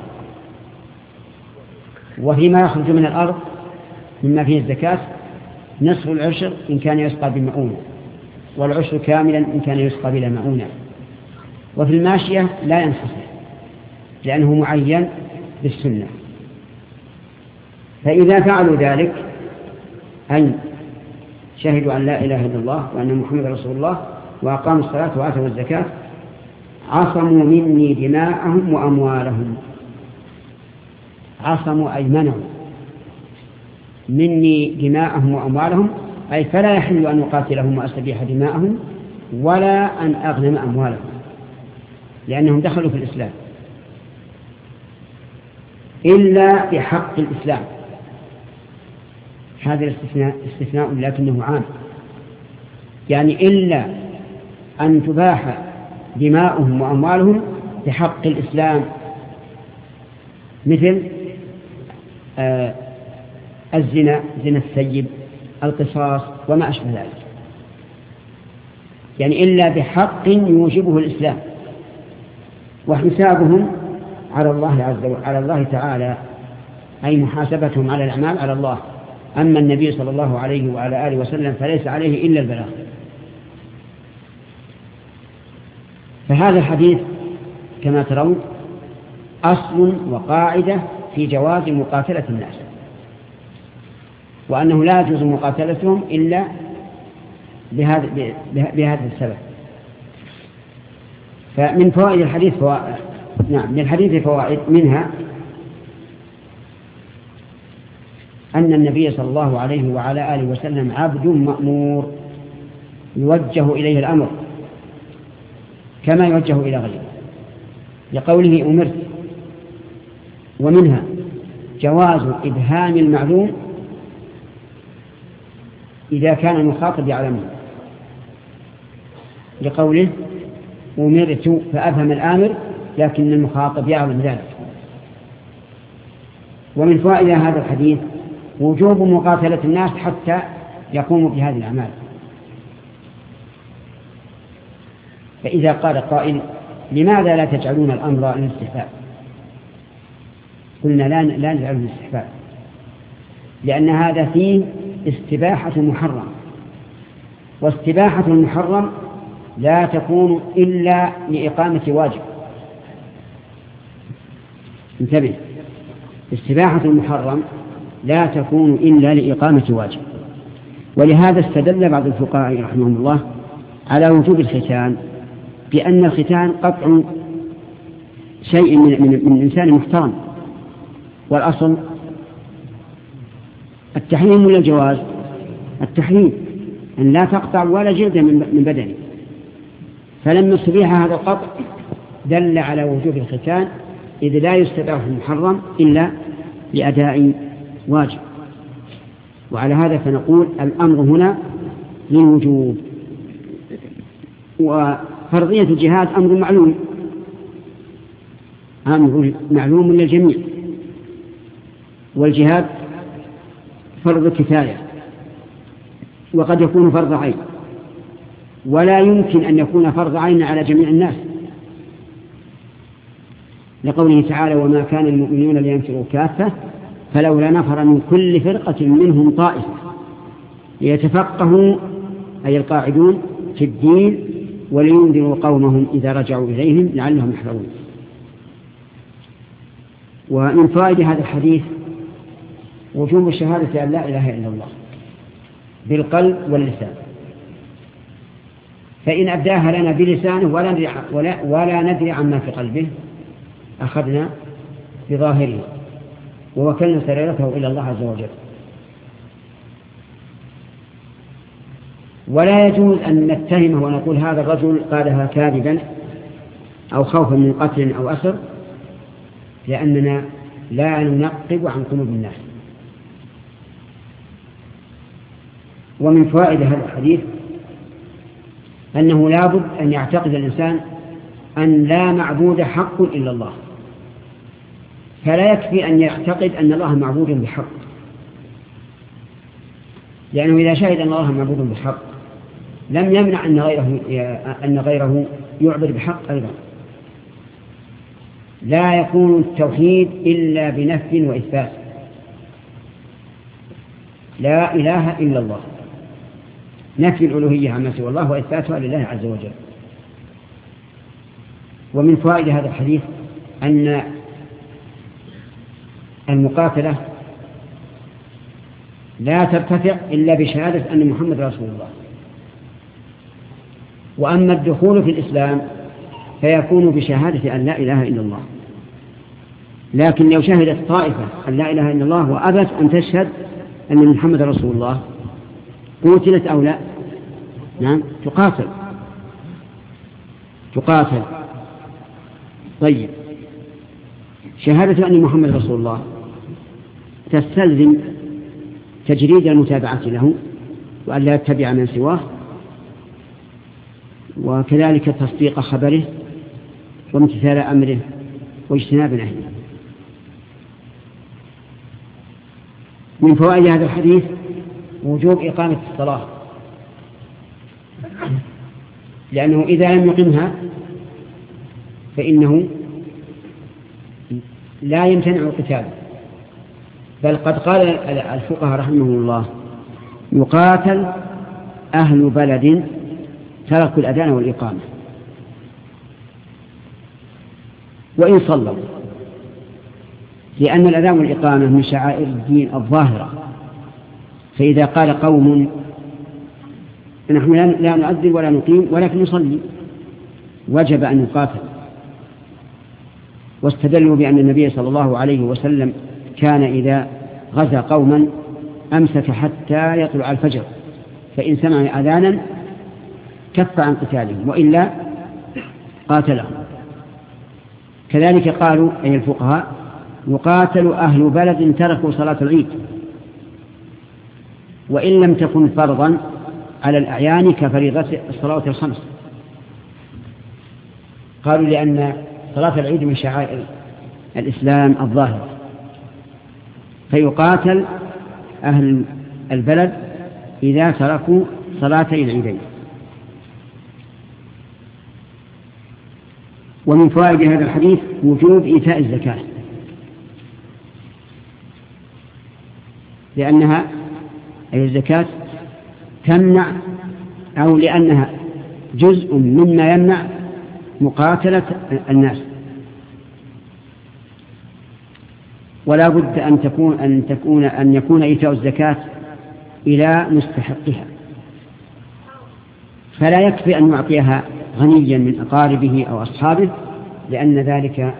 وفيما يخرج من الأرض مما فيه الزكاة نصف العشر إن كان يسقى بمعونة والعشر كاملا إن كان يسقى بلا معونة. وفي الماشية لا ينحصر لأنه معين بالسنة. فإذا فعلوا ذلك أن شهدوا أن لا إله إلا الله وأن محمد رسول الله وأقاموا الصلاة وآتوا الزكاة عصموا مني دماءهم وأموالهم. عصموا أي منعوا مني دماءهم وأموالهم أي فلا يحل أن أقاتلهم وأستبيح دماءهم ولا أن أغنم أموالهم لأنهم دخلوا في الإسلام. إلا بحق الإسلام. هذا الاستثناء استثناء لكنه عام. يعني إلا أن تباح دماؤهم وأموالهم بحق الإسلام. مثل آه الزنا زنا السيب القصاص وما أشبه ذلك. يعني إلا بحق يوجبه الإسلام وحسابهم على الله عز وجل على الله تعالى أي محاسبتهم على الأعمال على الله. أما النبي صلى الله عليه وعلى آله وسلم فليس عليه إلا البلاغ. فهذا الحديث كما ترون أصل وقاعدة في جواز مقاتلة الناس وأنه لا يجوز مقاتلتهم إلا بهذا بهذا السبب. فمن فوائد الحديث فوائد نعم من الحديث فوائد منها أن النبي صلى الله عليه وعلى آله وسلم عبد مأمور يوجه إليه الأمر. كما يوجه إلى غيره. لقوله أمرت. ومنها جواز إبهام المعلوم إذا كان المخاطب يعلمه لقوله أمرت فأفهم الآمر لكن المخاطب يعلم ذلك. ومن فوائد هذا الحديث وجوب مقاتلة الناس حتى يقوموا بهذه الأعمال. فإذا قال قائل لماذا لا تجعلون الأمر للاستحباب؟ قلنا لا لا نجعله للاستحباب لأن هذا فيه استباحة محرم. واستباحة المحرم لا تكون إلا لإقامة واجب. انتبه استباحة المحرم لا تكون إلا لإقامة واجب. ولهذا استدل بعض الفقهاء رحمهم الله على وجوب الختان. بأن الختان قطع شيء من, من, من إنسان محترم. والأصل التحريم ولا الجواز؟ التحريم. أن لا تقطع ولا جلد من بدنه فلما استبيح هذا القطع دل على وجوب الختان إذ لا يستباح المحرم إلا لأداء واجب. وعلى هذا فنقول الأمر هنا للوجوب. وفرضية الجهاد أمر معلوم. أمر معلوم للجميع. والجهاد فرض كفاية. وقد يكون فرض عين. ولا يمكن أن يكون فرض عين على جميع الناس. لقوله تعالى وما كان المؤمنون لينفروا كافة فلولا نفر من كل فرقة منهم طائفة ليتفقهوا أي القاعدون في الدين ولينذروا قومهم إذا رجعوا إليهم لعلهم يحذرون. ومن فوائد هذا الحديث وجوب الشهادة أن لا إله إلا الله بالقلب واللسان. فإن أبداها لنا بلسانه ولا ندري, ولا, ولا ندري عما في قلبه أخذنا بظاهره ووكلنا سريرته إلى الله عز وجل. ولا يجوز أن نتهمه ونقول هذا الرجل قالها كاذبا أو خوفا من قتل أو أسر لأننا لا ننقب عن قلوب الناس. ومن فوائد هذا الحديث أنه لابد أن يعتقد الإنسان أن لا معبود حق إلا الله. فلا يكفي أن يعتقد أن الله معبود بحق لأنه إذا شهد أن الله معبود بحق لم يمنع أن غيره, أن غيره يعبد بحق أيضا. لا يكون التوحيد إلا بنفي وإثبات. لا إله إلا الله. نفي الألوهية عما سوى الله وإثباتها لله عز وجل. ومن فوائد هذا الحديث أن المقاتلة لا ترتفع إلا بشهادة أن محمد رسول الله. وأما الدخول في الإسلام فيكون بشهادة أن لا إله إلا الله. لكن لو شهدت طائفة أن لا إله إلا الله وأبت أن تشهد أن محمد رسول الله قتلت أو لا؟ نعم تقاتل. تقاتل. طيب. شهادة أن محمد رسول الله تستلزم تجريد المتابعة له وأن لا يتبع من سواه وكذلك تصديق خبره وامتثال أمره واجتناب نهيه. من فوائد هذا الحديث وجوب إقامة الصلاة. لأنه إذا لم يقمها فإنه لا يمتنع القتال. بل قد قال الفقهاء رحمه الله يقاتل أهل بلد تركوا الأذان والإقامة. وإن صلوا. لأن الأذان والإقامة من شعائر الدين الظاهرة. فإذا قال قوم نحن لا نؤذن ولا نقيم ولكن نصلي. وجب أن نقاتل. واستدلوا بأن النبي صلى الله عليه وسلم كان إذا غزا قوما أمسك حتى يطلع الفجر. فإن سمع أذانا كف عن قتالهم وإلا قاتلهم كذلك قالوا أي الفقهاء يقاتل أهل بلد تركوا صلاة العيد. وإن لم تكن فرضا على الأعيان كفريضة الصلاة الخمس. قالوا لأن صلاة العيد من شعائر الإسلام الظاهر. فيقاتل أهل البلد إذا تركوا صلاتي العيدين. ومن فوائد هذا الحديث وجوب إيتاء الزكاة. لأنها أي الزكاة تمنع أو لأنها جزء مما يمنع مقاتلة الناس. ولا بد أن تكون أن تكون أن يكون إيتاء الزكاة إلى مستحقها. فلا يكفي أن يعطيها غنيا من أقاربه أو أصحابه لأن ذلك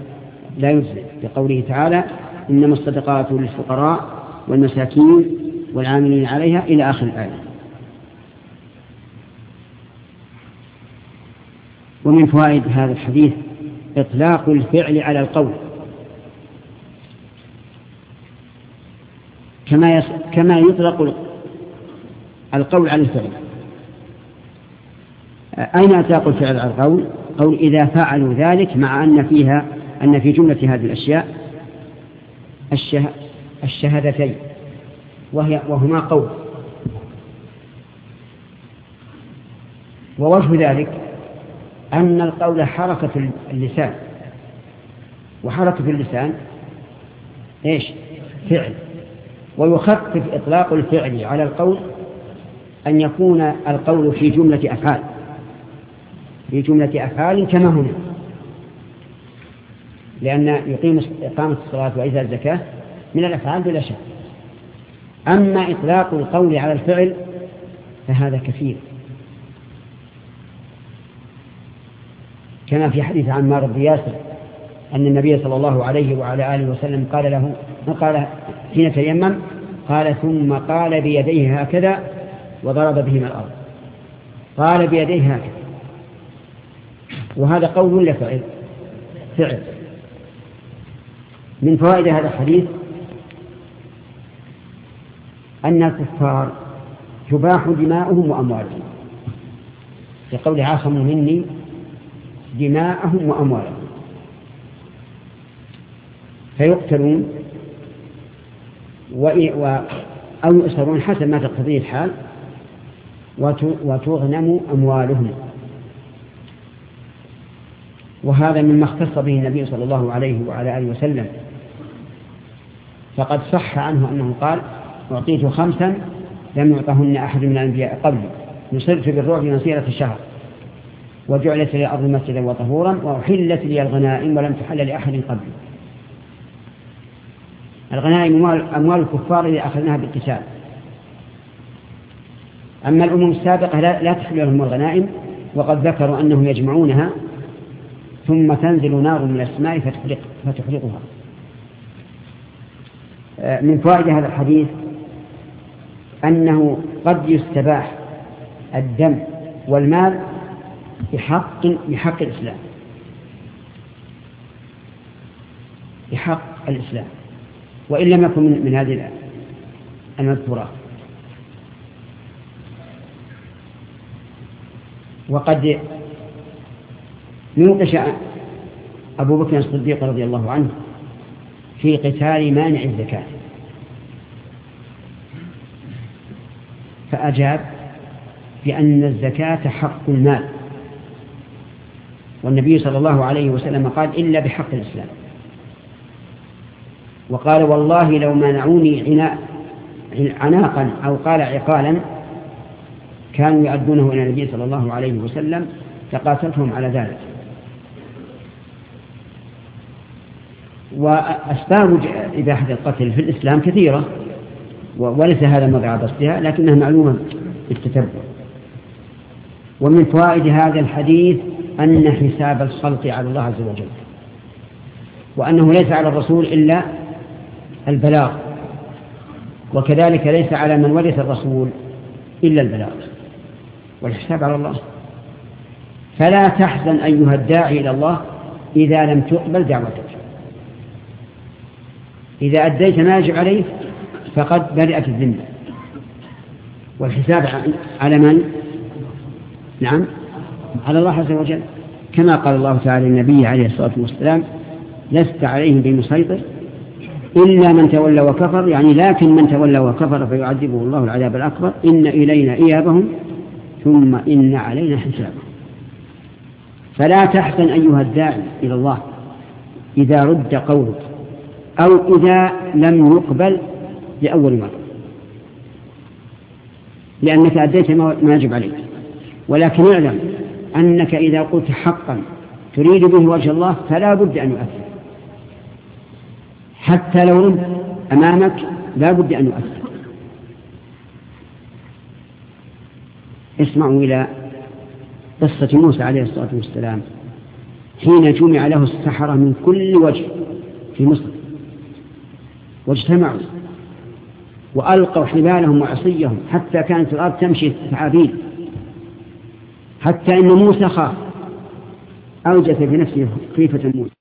لا يجزئ لقوله تعالى إنما الصدقات للفقراء والمساكين والعاملين عليها إلى آخر الآية ومن فوائد هذا الحديث إطلاق الفعل على القول كما. كما يطلق القول على الفعل أين إطلاق الفعل على القول؟ قول إذا فعلوا ذلك مع أن فيها أن في جملة هذه الأشياء الشه... الشهادتين وهي وهما قول. ووجه ذلك أن القول حركة اللسان. وحركة اللسان إيش؟ فعل. ويخفف إطلاق الفعل على القول أن يكون القول في جملة أفعال. في جملة أفعال كما هنا. لأن يقيم إقامة الصلاة وإيتاء الزكاة من الأفعال بلا شك. أما إطلاق القول على الفعل فهذا كثير. كما في حديث عمار بن ياسر أن النبي صلى الله عليه وعلى آله وسلم قال له قال حين تيمم قال ثم قال بيديه هكذا وضرب بهما الأرض. قال بيديه هكذا. وهذا قول ولا فعل؟ فعل. من فوائد هذا الحديث أن الكفار تباح دماؤهم وأموالهم. لقول عاصموا مني دماءهم وأموالهم. فيقتلون أو يؤسرون حسب ما تقتضيه الحال وتغنم أموالهم. وهذا مما اختص به النبي صلى الله عليه وعلى آله وسلم. فقد صح عنه أنه قال أعطيت خمسا لم يعطهن أحد من الأنبياء قبلي. نصرت بالرعب مسيرة الشهر. وجعلت لي الأرض مسجدا وطهورا وأحلت لي الغنائم ولم تحل لأحد قبلي. الغنائم أموال الكفار إذا أخذناها بالقتال. أما الأمم السابقة لا, لا تحل لهم الغنائم وقد ذكروا أنهم يجمعونها. ثم تنزل نار من السماء فتحرق فتحرقها آه، من فوائد هذا الحديث أنه قد يستباح الدم والمال بحق بحق الإسلام. بحق الإسلام. وإن لم يكن من, هذه المذكورات وقد نوقش أبو بكر الصديق رضي الله عنه في قتال مانع الزكاة. فأجاب بأن الزكاة حق المال. والنبي صلى الله عليه وسلم قال إلا بحق الإسلام. وقال والله لو منعوني عناء عناقا أو قال عقالا كانوا يعدونه إلى النبي صلى الله عليه وسلم فقاتلتهم على ذلك. وأسباب إباحة القتل في الإسلام كثيرة وليس هذا موضع بسطها لكنها معلومة بالتتبع. ومن فوائد هذا الحديث أن حساب الخلق على الله عز وجل وأنه ليس على الرسول إلا البلاغ وكذلك ليس على من ورث الرسول إلا البلاغ والحساب على الله. فلا تحزن أيها الداعي إلى الله إذا لم تقبل دعوتك. إذا أديت ما يجب عليك فقد بدأت الذمة. والحساب على من؟ نعم. على الله عز وجل. كما قال الله تعالى للنبي عليه الصلاة والسلام لست عليهم بمسيطر إلا من تولى وكفر يعني لكن من تولى وكفر فيعذبه الله العذاب الأكبر. إن إلينا إيابهم ثم إن علينا حسابهم. فلا تحزن أيها الداعي إلى الله إذا رد قولك. أو إذا لم يقبل لأول مرة. لأنك أديت ما يجب عليك. ولكن اعلم أنك إذا قلت حقا تريد به وجه الله فلا بد أن يؤثر. حتى لو رد أمامك لا بد أن يؤثر. اسمعوا إلى قصة موسى عليه الصلاة والسلام حين جمع له السحرة من كل وجه في مصر. واجتمعوا وألقوا حبالهم وعصيهم حتى كانت الأرض تمشي ثعابين حتى إن موسى خاف أوجس في نفسه خيفة موسى.